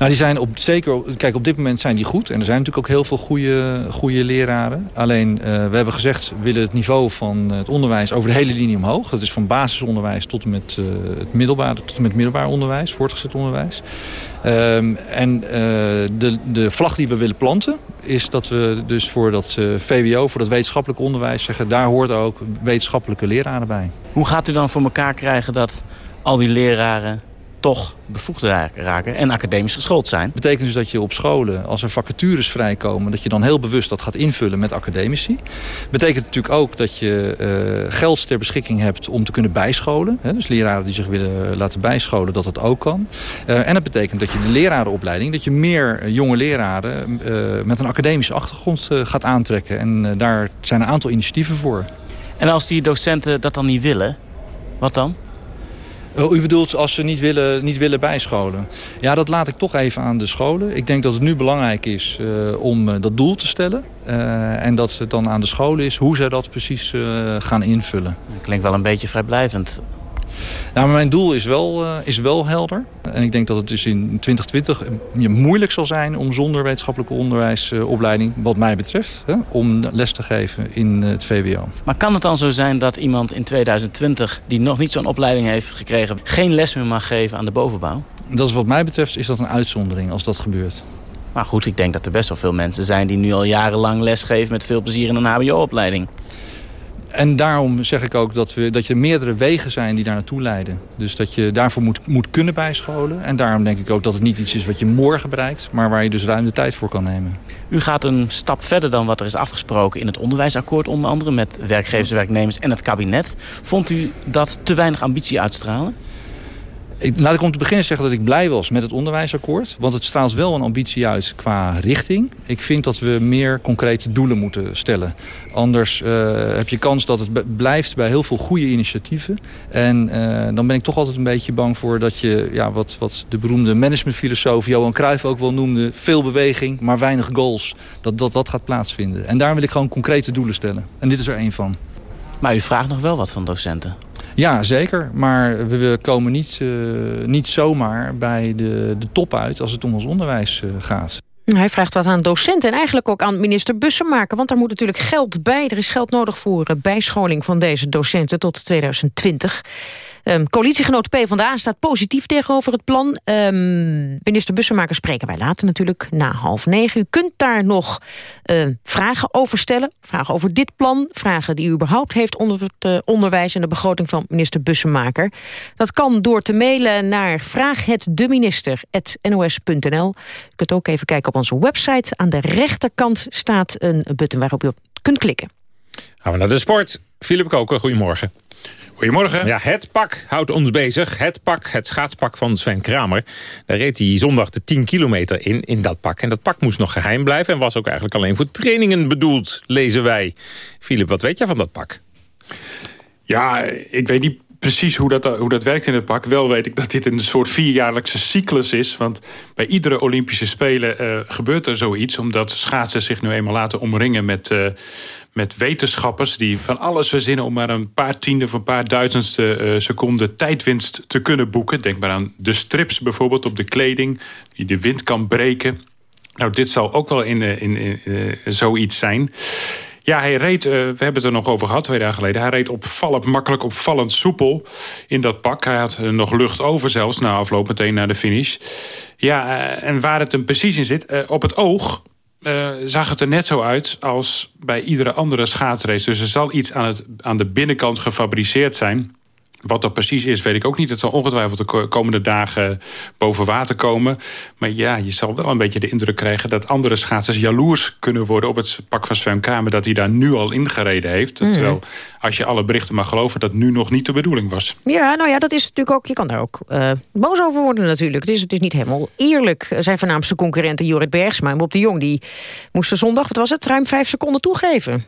Nou, die zijn op, zeker, kijk, op dit moment zijn die goed. En er zijn natuurlijk ook heel veel goede, goede leraren. Alleen, uh, we hebben gezegd, we willen het niveau van het onderwijs over de hele linie omhoog. Dat is van basisonderwijs tot en met, uh, het, middelbaar, tot met middelbaar onderwijs, voortgezet onderwijs. Um, en uh, de, de vlag die we willen planten is dat we dus voor dat VWO, voor dat wetenschappelijk onderwijs zeggen... daar hoort ook wetenschappelijke leraren bij. Hoe gaat u dan voor elkaar krijgen dat al die leraren toch bevoegd raken en academisch geschoold zijn. Dat betekent dus dat je op scholen, als er vacatures vrijkomen... dat je dan heel bewust dat gaat invullen met academici. betekent natuurlijk ook dat je uh, geld ter beschikking hebt om te kunnen bijscholen. Hè? Dus leraren die zich willen laten bijscholen, dat dat ook kan. Uh, en dat betekent dat je de lerarenopleiding... dat je meer jonge leraren uh, met een academische achtergrond gaat aantrekken. En daar zijn een aantal initiatieven voor. En als die docenten dat dan niet willen, wat dan? Oh, u bedoelt als ze niet willen, niet willen bijscholen. Ja, dat laat ik toch even aan de scholen. Ik denk dat het nu belangrijk is uh, om uh, dat doel te stellen. En dat het dan aan de scholen is hoe zij dat precies gaan invullen. Klinkt wel een beetje vrijblijvend. Nou, maar mijn doel is wel, uh, is wel helder. En ik denk dat het dus in 2020 uh, moeilijk zal zijn om zonder wetenschappelijke onderwijsopleiding, uh, wat mij betreft, hè, om les te geven in het VWO. Maar kan het dan zo zijn dat iemand in 2020 die nog niet zo'n opleiding heeft gekregen, geen les meer mag geven aan de bovenbouw? Dat is wat mij betreft is dat een uitzondering als dat gebeurt. Maar goed, ik denk dat er best wel veel mensen zijn die nu al jarenlang lesgeven met veel plezier in een hbo-opleiding. En daarom zeg ik ook dat, we, dat er meerdere wegen zijn die daar naartoe leiden. Dus dat je daarvoor moet, moet kunnen bijscholen. En daarom denk ik ook dat het niet iets is wat je morgen bereikt... maar waar je dus ruim de tijd voor kan nemen. U gaat een stap verder dan wat er is afgesproken in het onderwijsakkoord... onder andere met werkgevers, werknemers en het kabinet. Vond u dat te weinig ambitie uitstralen? Ik, laat ik om te beginnen zeggen dat ik blij was met het onderwijsakkoord. Want het straalt wel een ambitie uit qua richting. Ik vind dat we meer concrete doelen moeten stellen. Anders uh, heb je kans dat het blijft bij heel veel goede initiatieven. En uh, dan ben ik toch altijd een beetje bang voor dat je... Ja, wat, wat de beroemde managementfilosoof Johan Cruijff ook wel noemde... veel beweging, maar weinig goals. Dat dat, dat gaat plaatsvinden. En daar wil ik gewoon concrete doelen stellen. En dit is er één van. Maar u vraagt nog wel wat van docenten? Ja, zeker. Maar we komen niet, uh, niet zomaar bij de, de top uit als het om ons onderwijs uh, gaat. Hij vraagt wat aan docenten en eigenlijk ook aan minister Bussemaker. Want daar moet natuurlijk geld bij. Er is geld nodig voor uh, bijscholing van deze docenten tot 2020. Um, coalitiegenoot PvdA staat positief tegenover het plan. Um, minister Bussemaker spreken wij later natuurlijk na half negen. U kunt daar nog uh, vragen over stellen. Vragen over dit plan. Vragen die u überhaupt heeft onder het uh, onderwijs... en de begroting van minister Bussemaker. Dat kan door te mailen naar vraaghetdeminister.nos.nl. U kunt ook even kijken op onze website. Aan de rechterkant staat een button waarop u kunt klikken. Gaan we naar de sport. Philip Koken, goedemorgen. Goedemorgen. Ja, het pak houdt ons bezig. Het pak, het schaatspak van Sven Kramer. Daar reed hij zondag de 10 kilometer in, in dat pak. En dat pak moest nog geheim blijven... en was ook eigenlijk alleen voor trainingen bedoeld, lezen wij. Filip, wat weet jij van dat pak? Ja, ik weet niet precies hoe dat, hoe dat werkt in het pak. Wel weet ik dat dit een soort vierjaarlijkse cyclus is. Want bij iedere Olympische Spelen uh, gebeurt er zoiets... omdat schaatsen zich nu eenmaal laten omringen met... Uh, met wetenschappers die van alles verzinnen... om maar een paar tiende of een paar duizendste uh, seconde tijdwinst te kunnen boeken. Denk maar aan de strips bijvoorbeeld op de kleding... die de wind kan breken. Nou, dit zal ook wel in, in, in zoiets zijn... Ja, hij reed, we hebben het er nog over gehad twee dagen geleden... hij reed opvallend makkelijk, opvallend soepel in dat pak. Hij had nog lucht over zelfs na afloop meteen naar de finish. Ja, en waar het hem precies in zit, op het oog... zag het er net zo uit als bij iedere andere schaatsrace. Dus er zal iets aan, het, aan de binnenkant gefabriceerd zijn... Wat dat precies is, weet ik ook niet. Het zal ongetwijfeld de komende dagen boven water komen. Maar ja, je zal wel een beetje de indruk krijgen... dat andere schaatsers jaloers kunnen worden op het pak van Sven Kramer... dat hij daar nu al ingereden heeft. Mm. Terwijl, als je alle berichten mag geloven... dat nu nog niet de bedoeling was. Ja, nou ja, dat is natuurlijk ook... Je kan daar ook uh, boos over worden natuurlijk. Het is, het is niet helemaal eerlijk. Zijn voornaamste concurrenten Jorrit Bergsma en Bob de Jong... die moesten zondag, wat was het, ruim vijf seconden toegeven.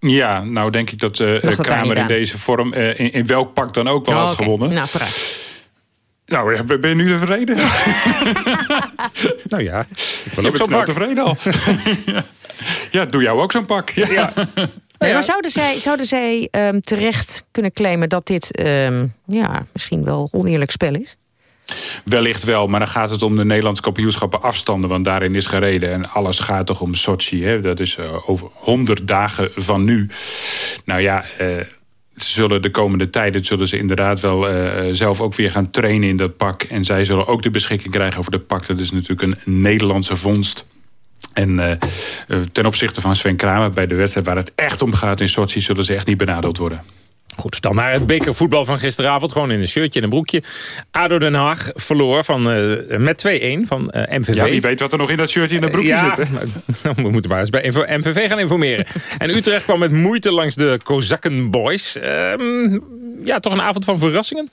Ja, nou denk ik dat uh, Kramer in deze vorm... Uh, in, in, welk pak dan ook wel oh, had okay. gewonnen. Nou, vooruit. Nou, ben je nu tevreden? nou ja, ik ben je ook zo tevreden al. ja, doe jou ook zo'n pak. Ja. ja. Nee, maar zouden zij, zouden zij um, terecht kunnen claimen dat dit um, ja, misschien wel oneerlijk spel is? Wellicht wel, maar dan gaat het om de Nederlandse kampioenschappen afstanden. Want daarin is gereden. En alles gaat toch om Sochi. Hè? Dat is uh, over 100 dagen van nu. Nou ja, uh, ze zullen de komende tijden zullen ze inderdaad wel uh, zelf ook weer gaan trainen in dat pak. En zij zullen ook de beschikking krijgen over dat pak. Dat is natuurlijk een Nederlandse vondst. En ten opzichte van Sven Kramer bij de wedstrijd waar het echt om gaat in Sochi... zullen ze echt niet benadeeld worden. Goed, dan naar het bekervoetbal van gisteravond. Gewoon in een shirtje en een broekje. ADO Den Haag verloor van, uh, met 2-1 van uh, MVV. Ja, wie weet wat er nog in dat shirtje en dat broekje ja, zit. we moeten maar eens bij MVV gaan informeren. en Utrecht kwam met moeite langs de Kozakken Boys. Uh, ja, toch een avond van verrassingen?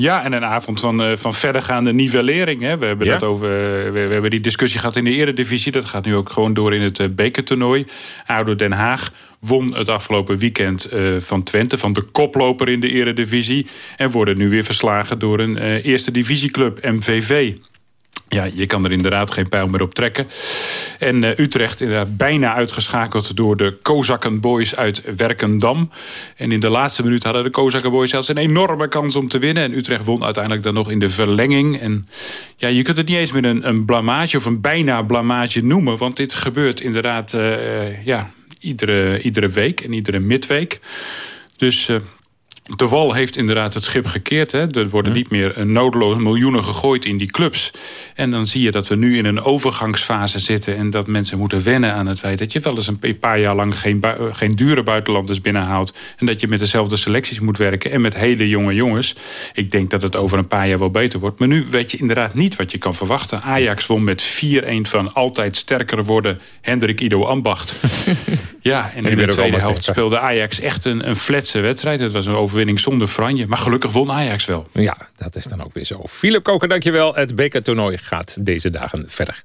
Ja, en een avond van, uh, van verdergaande nivellering. Hè. We, hebben ja? dat over, we, we, hebben die discussie gehad in de eredivisie. Dat gaat nu ook gewoon door in het uh, bekertoernooi. ADO Den Haag won het afgelopen weekend uh, van Twente... van de koploper in de eredivisie. En worden nu weer verslagen door een eerste divisieclub, MVV. Ja, je kan er inderdaad geen pijl meer op trekken. En uh, Utrecht inderdaad bijna uitgeschakeld door de Kozakken Boys uit Werkendam. En in de laatste minuut hadden de Kozakken Boys zelfs een enorme kans om te winnen. En Utrecht won uiteindelijk dan nog in de verlenging. En ja, je kunt het niet eens meer een, een blamage of een bijna blamage noemen. Want dit gebeurt inderdaad uh, ja, iedere, iedere week en iedere midweek. Dus... de Wal heeft inderdaad het schip gekeerd. Hè. Er worden niet meer nodeloos miljoenen gegooid in die clubs. En dan zie je dat we nu in een overgangsfase zitten... en dat mensen moeten wennen aan het feit... dat je wel eens een paar jaar lang geen, geen dure buitenlanders binnenhaalt... en dat je met dezelfde selecties moet werken en met hele jonge jongens. Ik denk dat het over een paar jaar wel beter wordt. Maar nu weet je inderdaad niet wat je kan verwachten. Ajax won met 4-1 van altijd sterker worden Hendrik Ido Ambacht. ja, en in de tweede helft speelde Ajax echt een, een fletse wedstrijd. Het was een overwinning zonder franje. Maar gelukkig won Ajax wel. Ja, dat is dan ook weer zo. Philip Koker, dankjewel. Het bekertoernooi gaat deze dagen verder.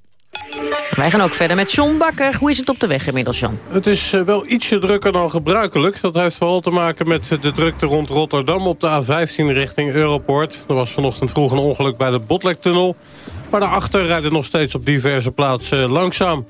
Wij gaan ook verder met John Bakker. Hoe is het op de weg inmiddels, Jan? Het is uh, wel ietsje drukker dan gebruikelijk. Dat heeft vooral te maken met de drukte rond Rotterdam op de A15 richting Europoort. Er was vanochtend vroeg een ongeluk bij de Botlektunnel. Maar daarachter rijden nog steeds op diverse plaatsen langzaam.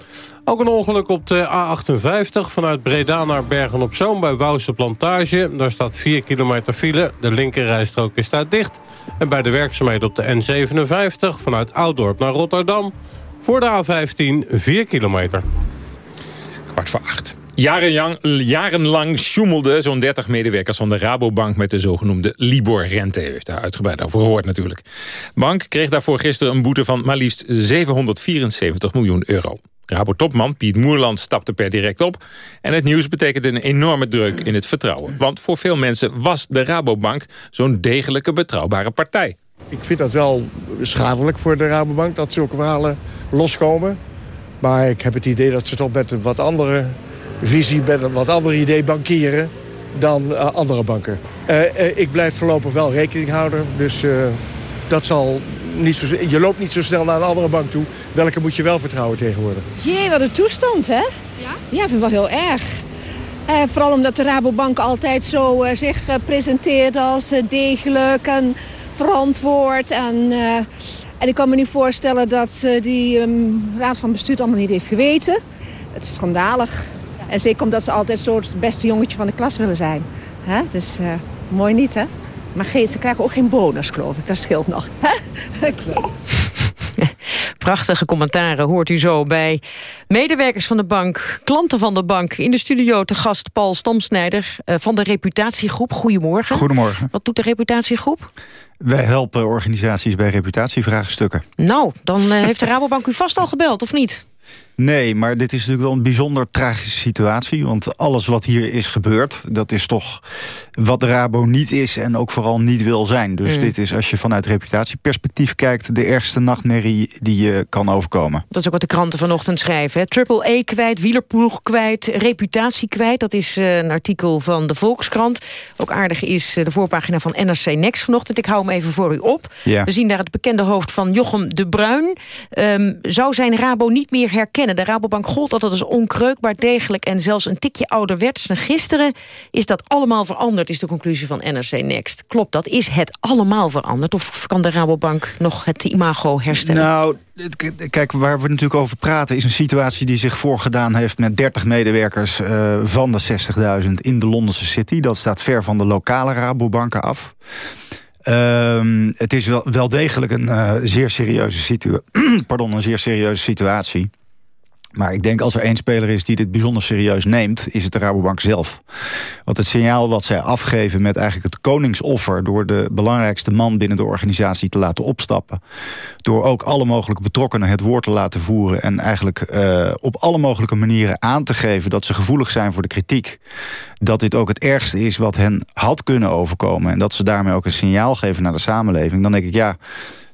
Ook een ongeluk op de A58 vanuit Breda naar Bergen-op-Zoom bij Wouwse Plantage. Daar staat 4 kilometer file. De linkerrijstrook is daar dicht. En bij de werkzaamheden op de N57 vanuit Ouddorp naar Rotterdam... voor de A15 4 kilometer. Kwart voor acht. Jarenlang, jarenlang zo'n 30 medewerkers van de Rabobank... met de zogenoemde Libor-rente. U heeft daar uitgebreid over gehoord natuurlijk. Bank kreeg daarvoor gisteren een boete van maar liefst 774 miljoen euro. Rabo-topman Piet Moerland stapte per direct op. En het nieuws betekende een enorme druk in het vertrouwen. Want voor veel mensen was de Rabobank zo'n degelijke betrouwbare partij. Ik vind dat wel schadelijk voor de Rabobank dat zulke verhalen loskomen. Maar ik heb het idee dat ze toch met een wat andere visie, met een wat ander idee bankieren. dan uh, andere banken. Uh, ik blijf voorlopig wel rekening houden. Dus dat zal niet zo, je loopt niet zo snel naar een andere bank toe. Welke moet je wel vertrouwen tegenwoordig? Jee, wat een toestand, hè? Ja? Ja, ik vind het wel heel erg. Eh, vooral omdat de Rabobank altijd zo uh, zich uh, presenteert als degelijk en verantwoord. En, en ik kan me niet voorstellen dat die um, raad van bestuur het allemaal niet heeft geweten. Het is schandalig. En zeker omdat ze altijd zo het beste jongetje van de klas willen zijn. Hè? Dus mooi niet, hè? Maar ze krijgen ook geen bonus, geloof ik. Dat scheelt nog. Prachtige commentaren hoort u zo bij medewerkers van de bank, klanten van de bank. In de studio te gast Paul Stamsnijder uh, van de Reputatiegroep. Goedemorgen. Goedemorgen. Wat doet de Reputatiegroep? Wij helpen organisaties bij reputatievraagstukken. Nou, dan uh, heeft de Rabobank u vast al gebeld, of niet? Nee, maar dit is natuurlijk wel een bijzonder tragische situatie. Want alles wat hier is gebeurd, dat is toch wat de Rabo niet is... en ook vooral niet wil zijn. Dus mm. dit is, als je vanuit reputatieperspectief kijkt... de ergste nachtmerrie die je kan overkomen. Dat is ook wat de kranten vanochtend schrijven. Triple E kwijt, wielerploeg kwijt, reputatie kwijt. Dat is uh, een artikel van de Volkskrant. Ook aardig is uh, de voorpagina van NRC Next vanochtend. Ik hou hem even voor u op. Ja. We zien daar het bekende hoofd van Jochem de Bruin. Um, zou zijn Rabo niet meer herkennen? De Rabobank gold altijd als onkreukbaar, degelijk... en zelfs een tikje ouderwets. En gisteren is dat allemaal veranderd, is de conclusie van NRC Next. Klopt dat? Is het allemaal veranderd? Of kan de Rabobank nog het imago herstellen? Nou, kijk, waar we natuurlijk over praten... is een situatie die zich voorgedaan heeft met 30 medewerkers... Uh, van de 60.000 in de Londense City. Dat staat ver van de lokale Rabobanken af. Uh, het is wel, wel degelijk een uh, zeer serieuze Pardon, een zeer serieuze situatie. Maar ik denk als er één speler is die dit bijzonder serieus neemt... is het de Rabobank zelf. Want het signaal wat zij afgeven met eigenlijk het koningsoffer... door de belangrijkste man binnen de organisatie te laten opstappen... door ook alle mogelijke betrokkenen het woord te laten voeren... en eigenlijk uh, op alle mogelijke manieren aan te geven... dat ze gevoelig zijn voor de kritiek. Dat dit ook het ergste is wat hen had kunnen overkomen... en dat ze daarmee ook een signaal geven naar de samenleving. Dan denk ik, ja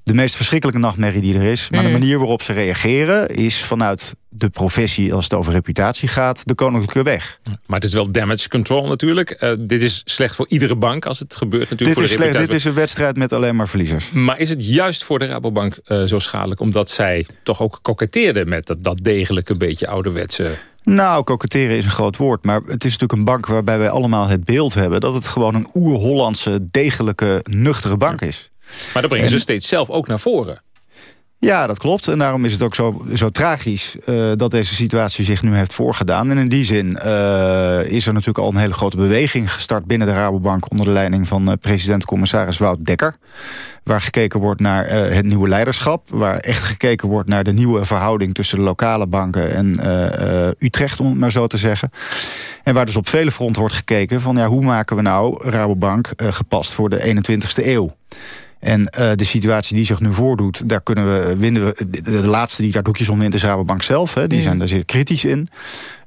de meest verschrikkelijke nachtmerrie die er is. Maar de mm. manier waarop ze reageren is vanuit de professie... als het over reputatie gaat, de koninklijke weg. Maar het is wel damage control natuurlijk. Uh, dit is slecht voor iedere bank als het gebeurt natuurlijk. Dit, voor is, de slecht, dit is een wedstrijd met alleen maar verliezers. Maar is het juist voor de Rabobank uh, zo schadelijk... omdat zij toch ook koketteerde met dat, dat degelijke beetje ouderwetse... Nou, koketteren is een groot woord. Maar het is natuurlijk een bank waarbij wij allemaal het beeld hebben... dat het gewoon een oer-Hollandse, degelijke, nuchtere bank is. Maar dat brengen ze steeds zelf ook naar voren. Ja, dat klopt. En daarom is het ook zo, zo tragisch uh, dat deze situatie zich nu heeft voorgedaan. En in die zin uh, is er natuurlijk al een hele grote beweging gestart binnen de Rabobank... onder de leiding van uh, president-commissaris Wout Dekker. Waar gekeken wordt naar het nieuwe leiderschap. Waar echt gekeken wordt naar de nieuwe verhouding... tussen de lokale banken en Utrecht, om het maar zo te zeggen. En waar dus op vele fronten wordt gekeken van... Ja, hoe maken we nou Rabobank gepast voor de 21ste eeuw? En uh, de situatie die zich nu voordoet, daar kunnen we winnen. We, de, laatste die daar doekjes om wint is Rabobank zelf. Hè, die zijn daar zeer kritisch in.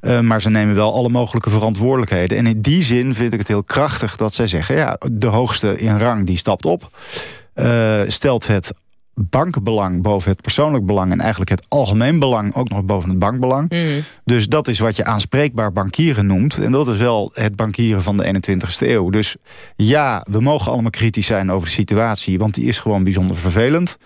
Uh, maar ze nemen wel alle mogelijke verantwoordelijkheden. En in die zin vind ik het heel krachtig dat zij zeggen... ja, de hoogste in rang die stapt op. Uh, stelt het bankbelang boven het persoonlijk belang... en eigenlijk het algemeen belang ook nog boven het bankbelang. Mm. Dus dat is wat je aanspreekbaar bankieren noemt. En dat is wel het bankieren van de 21ste eeuw. Dus ja, we mogen allemaal kritisch zijn over de situatie... want die is gewoon bijzonder vervelend.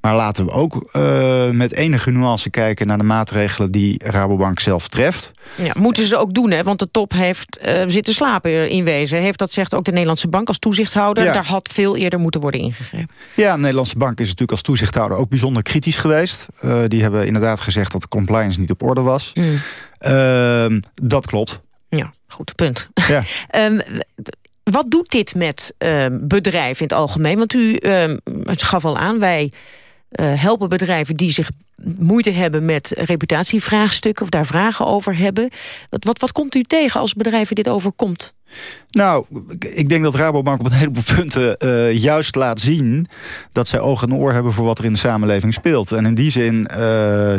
Maar laten we ook uh, met enige nuance kijken... naar de maatregelen die Rabobank zelf treft. Ja, moeten ze ook doen, hè? want de top heeft uh, zitten slapen in wezen. Heeft dat zegt ook de Nederlandse bank als toezichthouder. Ja. Daar had veel eerder moeten worden ingegrepen. Ja, de Nederlandse bank is natuurlijk als toezichthouder ook bijzonder kritisch geweest. Uh, die hebben inderdaad gezegd dat de compliance niet op orde was. Mm. Uh, dat klopt. Ja, goed, punt. Ja. um, wat doet dit met uh, bedrijven in het algemeen? Want u het gaf al aan, wij uh, helpen bedrijven die zich moeite hebben met reputatievraagstukken... of daar vragen over hebben. Wat, wat, wat komt u tegen als bedrijven dit overkomt? Nou, ik denk dat Rabobank op een heleboel punten uh, juist laat zien... dat zij oog en oor hebben voor wat er in de samenleving speelt. En in die zin uh,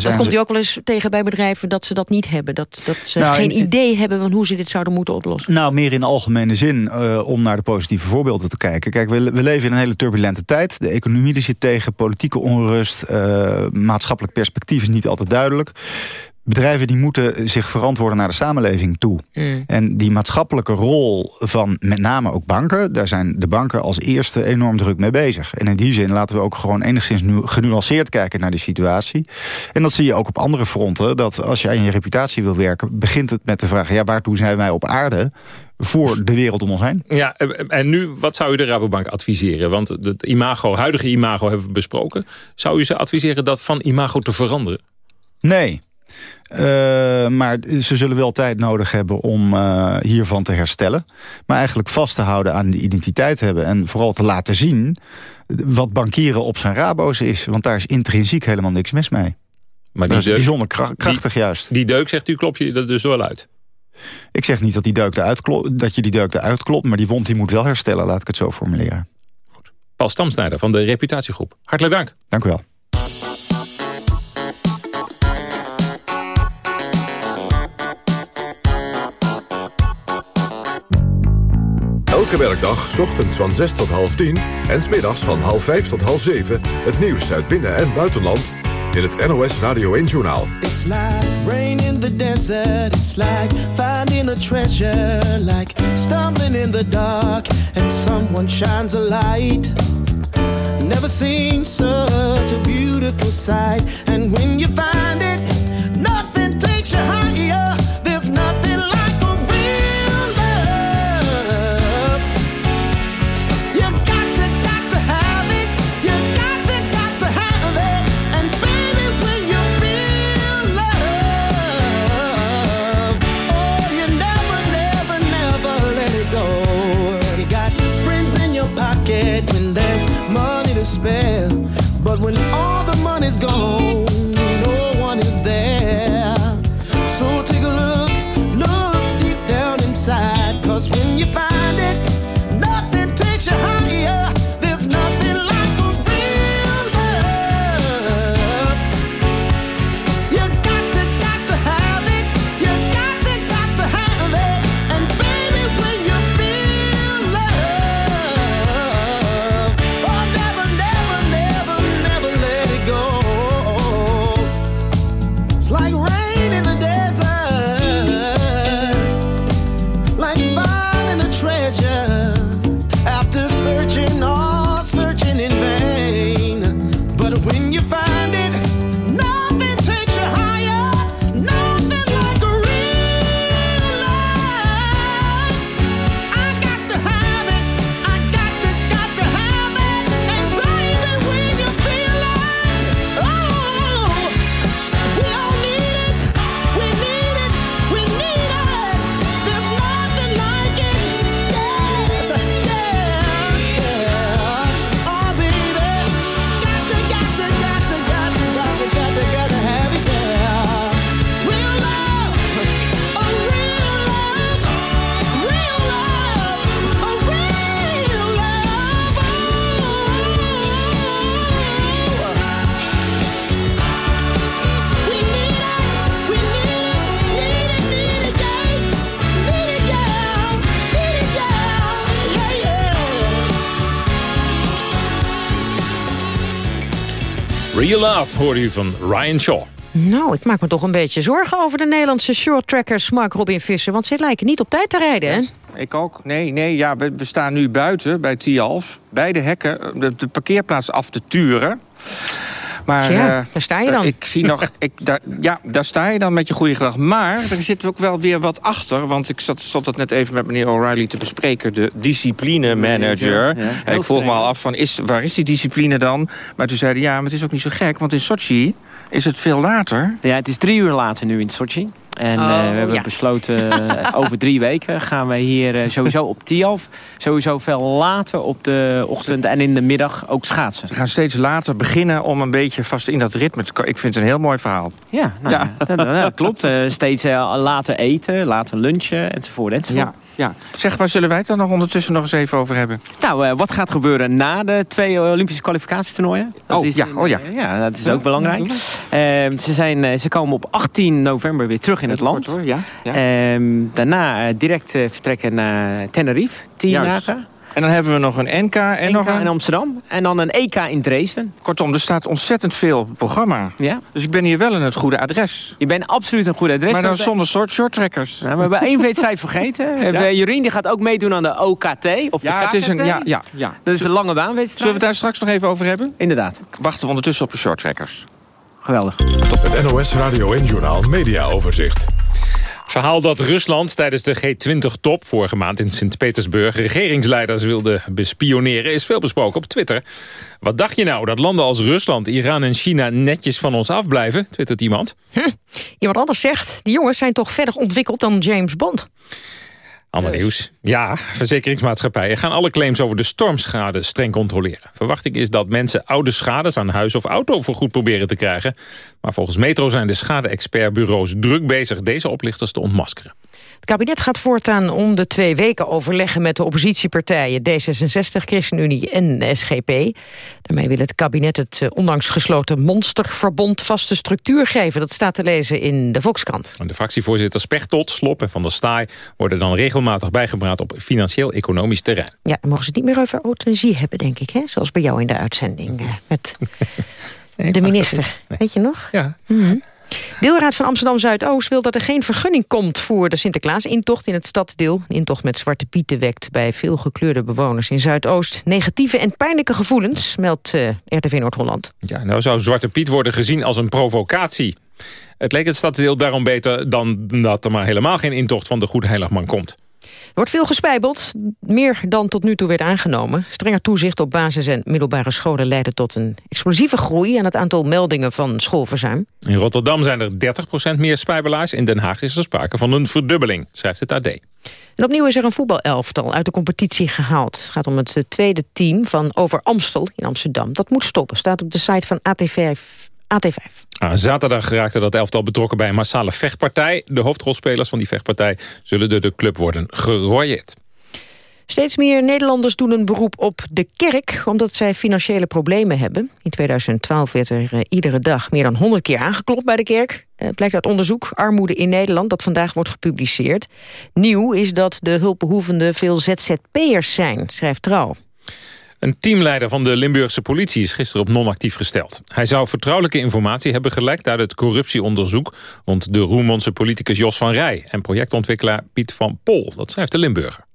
Dat komt ze... u ook wel eens tegen bij bedrijven dat ze dat niet hebben? Dat, dat ze nou, geen in, idee hebben van hoe ze dit zouden moeten oplossen? Nou, meer in algemene zin uh, om naar de positieve voorbeelden te kijken. Kijk, we, we, leven in een hele turbulente tijd. De economie zit tegen, politieke onrust... maatschappelijk perspectief is niet altijd duidelijk bedrijven die moeten zich verantwoorden naar de samenleving toe. Mm. En die maatschappelijke rol van met name ook banken... daar zijn de banken als eerste enorm druk mee bezig. En in die zin laten we ook gewoon enigszins nu, genuanceerd kijken naar die situatie. En dat zie je ook op andere fronten. Dat als je aan je reputatie wil werken... begint het met de vraag, ja, waartoe zijn wij op aarde voor de wereld om ons heen. Ja, en nu, wat zou u de Rabobank adviseren? Want het imago, huidige imago hebben we besproken. Zou u ze adviseren dat van imago te veranderen? Nee. Uh, maar ze zullen wel tijd nodig hebben om uh, hiervan te herstellen. Maar eigenlijk vast te houden aan de identiteit hebben. En vooral te laten zien wat bankieren op zijn rabo's is. Want daar is intrinsiek helemaal niks mis mee. Maar die dat is bijzonder krachtig juist. Die deuk, zegt u, klop je er dus wel uit? Ik zeg niet dat, die deuk eruit klopt, dat je die deuk eruit klopt... maar die wond die moet wel herstellen, laat ik het zo formuleren. Goed. Paul Stamsnijder van de Reputatiegroep. Hartelijk dank. Dank u wel. Elke werkdag, ochtends van 6 tot half 10 en smiddags van half 5 tot half 7... het nieuws uit binnen- en buitenland in het NOS Radio 1 Journaal. It's like rain in the desert. It's like finding a treasure. Like stumbling in the dark and someone shines a light. Never seen such a beautiful sight. And when you find it, Love hoorde u van Ryan Shaw. Nou, ik maak me toch een beetje zorgen over de Nederlandse shorttrackers Mark Robin Visser. Want ze lijken niet op tijd te rijden, hè? Ik ook. Nee, nee ja, we, we staan nu buiten bij Tialf. Bij de hekken, de, de parkeerplaats af te turen. Maar Ja, eh, daar sta je dan. Ik zie nog, ik, daar, ja, daar sta je dan met je goede gedrag. Maar er zit ook wel weer wat achter. Want ik zat, stond het net even met meneer O'Reilly te bespreken. De discipline manager. Ja, ik vroeg me al af, van, is, waar is die discipline dan? Maar toen zeiden ja, maar het is ook niet zo gek. Want in Sochi is het veel later. Ja, het is drie uur later nu in Sochi. En Oh, eh, we hebben ja. besloten, eh, over drie weken gaan wij hier eh, sowieso op Tialf. Sowieso veel later op de ochtend en in de middag ook schaatsen. We gaan steeds later beginnen om een beetje vast in dat ritme te komen. Ik vind het een heel mooi verhaal. Ja, nou, Ja. Dat, dat- dat klopt. Eh, steeds later eten, later lunchen enzovoort. enzovoort. Ja, ja. Zeg, waar zullen wij het dan nog ondertussen nog eens even over hebben? Nou, eh, wat gaat gebeuren na de twee Olympische kwalificatietoernooien? Oh, is ja, oh ja. eh, ja, dat is ook belangrijk. Eh, ze, zijn, eh, ze komen op 18 november weer terug in het land. Ja, ja. Ehm, daarna direct vertrekken naar Tenerife, tien Juist. dagen. En dan hebben we nog een NK en NK nog een... in Amsterdam. En dan een EK in Dresden. Kortom, er staat ontzettend veel programma. Ja. Dus ik ben hier wel in het goede adres. Je bent absoluut een goede adres. Maar dan zonder soort shorttrekkers. Nou, we hebben één wedstrijd vergeten. We hebben, Ja. eh, Jorien die gaat ook meedoen aan de OKT. Of de Ja, het is een... Ja, ja, ja. Dat is een lange baanwedstrijd. Zullen we het daar straks nog even over hebben? Inderdaad. Wachten we ondertussen op de shorttrekkers. Geweldig. Het NOS Radio en Journaal Media Overzicht. Verhaal dat Rusland tijdens de G20-top vorige maand in Sint-Petersburg... regeringsleiders wilde bespioneren, is veel besproken op Twitter. Wat dacht je nou, dat landen als Rusland, Iran en China... netjes van ons afblijven, twittert iemand. Iemand anders zegt, die jongens zijn toch verder ontwikkeld dan James Bond. Ander nieuws. Ja, verzekeringsmaatschappijen gaan alle claims over de stormschade streng controleren. Verwachting is dat mensen oude schades aan huis of auto vergoed proberen te krijgen. Maar volgens Metro zijn de schade-expertbureaus druk bezig deze oplichters te ontmaskeren. Het kabinet gaat voortaan om de twee weken overleggen met de oppositiepartijen D66, ChristenUnie en SGP. Daarmee wil het kabinet het eh, ondanks gesloten monsterverbond vaste structuur geven. Dat staat te lezen in de Volkskrant. De fractievoorzitters Pechtold, Slop en Van der Staaij worden dan regelmatig bijgepraat op financieel-economisch terrein. Ja, dan mogen ze het niet meer over euthanasie hebben, denk ik. Hè? Zoals bij jou in de uitzending eh, met de minister. Weet je nog? Ja. Mhm. Deelraad van Amsterdam-Zuidoost wil dat er geen vergunning komt... voor de Sinterklaas-intocht in het stadsdeel. Een intocht met zwarte pieten wekt bij veel gekleurde bewoners in Zuidoost... negatieve en pijnlijke gevoelens, meldt eh, RTV Noord-Holland. Ja, nou zou Zwarte Piet worden gezien als een provocatie. Het leek het stadsdeel daarom beter dan dat er maar helemaal geen intocht van de Goedheiligman komt. Er wordt veel gespijbeld, meer dan tot nu toe werd aangenomen. Strenger toezicht op basis- en middelbare scholen leidde tot een explosieve groei... aan het aantal meldingen van schoolverzuim. In Rotterdam zijn er 30% meer spijbelaars. In Den Haag is er sprake van een verdubbeling, schrijft het AD. En opnieuw is er een voetbalelftal uit de competitie gehaald. Het gaat om het eh, tweede team van Over Amstel in Amsterdam. Dat moet stoppen, staat op de site van AT5. AT5. Ah, zaterdag raakte dat elftal betrokken bij een massale vechtpartij. De hoofdrolspelers van die vechtpartij zullen door de club worden gerooieerd. Steeds meer Nederlanders doen een beroep op de kerk... omdat zij financiële problemen hebben. In 2012 werd er eh, iedere dag meer dan 100 keer aangeklopt bij de kerk. Eh, blijkt uit onderzoek Armoede in Nederland... dat vandaag wordt gepubliceerd. Nieuw is dat de hulpbehoevenden veel ZZP'ers zijn, schrijft Trouw. Een teamleider van de Limburgse politie is gisteren op non-actief gesteld. Hij zou vertrouwelijke informatie hebben gelekt uit het corruptieonderzoek... rond de Roermondse politicus Jos van Rij en projectontwikkelaar Piet van Pol. Dat schrijft de Limburger.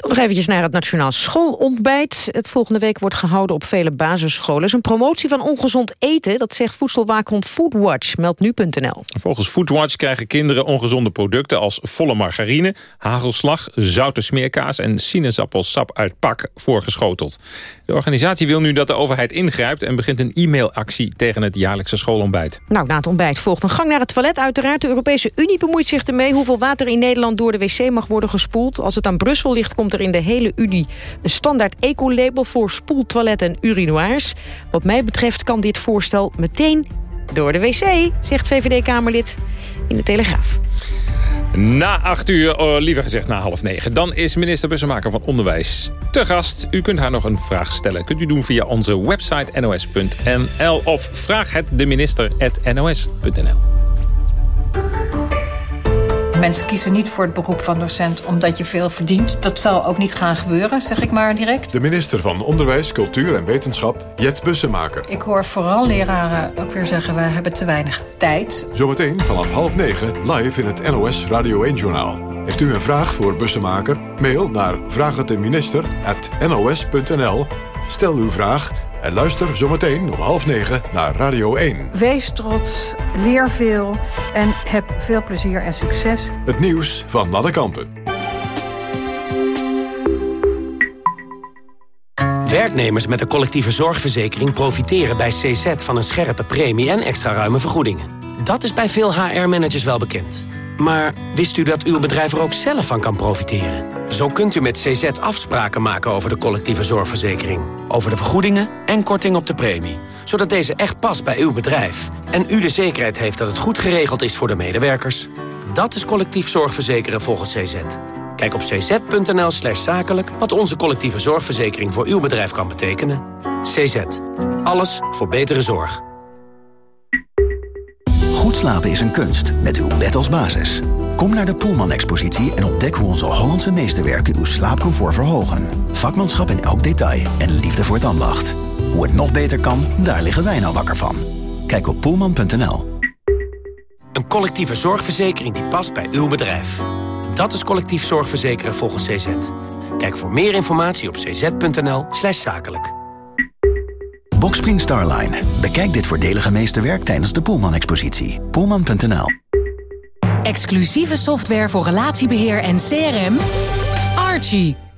Dan nog eventjes naar het Nationaal Schoolontbijt. Het volgende week wordt gehouden op vele basisscholen. Het is een promotie van ongezond eten, dat zegt voedselwaakhond Foodwatch, meldt nu.nl. Volgens Foodwatch krijgen kinderen ongezonde producten als volle margarine, hagelslag, zoute smeerkaas en sinaasappelsap uit pak voorgeschoteld. De organisatie wil nu dat de overheid ingrijpt en begint een e-mailactie tegen het jaarlijkse schoolontbijt. Nou, na het ontbijt volgt een gang naar het toilet uiteraard. De Europese Unie bemoeit zich ermee hoeveel water in Nederland door de wc mag worden gespoeld. Als het aan Brussel ligt, komt er in de hele Unie een standaard ecolabel voor spoeltoilet en urinoirs. Wat mij betreft kan dit voorstel meteen door de wc, zegt VVD-Kamerlid in de Telegraaf. Na acht uur, oh, liever gezegd na half negen... dan is minister Bussemaker van Onderwijs te gast. U kunt haar nog een vraag stellen. Kunt u doen via onze website nos.nl... of vraag het de minister.nos.nl. Mensen kiezen niet voor het beroep van docent omdat je veel verdient. Dat zal ook niet gaan gebeuren, zeg ik maar direct. De minister van Onderwijs, Cultuur en Wetenschap, Jet Bussemaker. Ik hoor vooral leraren ook weer zeggen... we hebben te weinig tijd. Zometeen vanaf half negen live in het NOS Radio 1-journaal. Heeft u een vraag voor Bussemaker? Mail naar vraaghetdeminister.nos.nl. Stel uw vraag en luister zometeen om half negen naar Radio 1. Wees trots, leer veel en heb veel plezier en succes. Het nieuws van alle kanten. Werknemers met een collectieve zorgverzekering profiteren bij CZ van een scherpe premie en extra ruime vergoedingen. Dat is bij veel HR-managers wel bekend. Maar wist u dat uw bedrijf er ook zelf van kan profiteren? Zo kunt u met CZ afspraken maken over de collectieve zorgverzekering. Over de vergoedingen en korting op de premie. Zodat deze echt past bij uw bedrijf. En u de zekerheid heeft dat het goed geregeld is voor de medewerkers. Dat is collectief zorgverzekeren volgens CZ. Kijk op cz.nl slash zakelijk wat onze collectieve zorgverzekering voor uw bedrijf kan betekenen. CZ. Alles voor betere zorg. Goed slapen is een kunst met uw bed als basis. Kom naar de Poelman-expositie en ontdek hoe onze Hollandse meesterwerken uw slaapcomfort verhogen. Vakmanschap in elk detail en liefde voor het ambacht. Hoe het nog beter kan, daar liggen wij nou wakker van. Kijk op poelman.nl. Een collectieve zorgverzekering die past bij uw bedrijf. Dat is collectief zorgverzekeren volgens CZ. Kijk voor meer informatie op cz.nl slash zakelijk. Boxspring Starline. Bekijk dit voordelige meesterwerk tijdens de Poelman-expositie. Poelman.nl Exclusieve software voor relatiebeheer en CRM. Archie.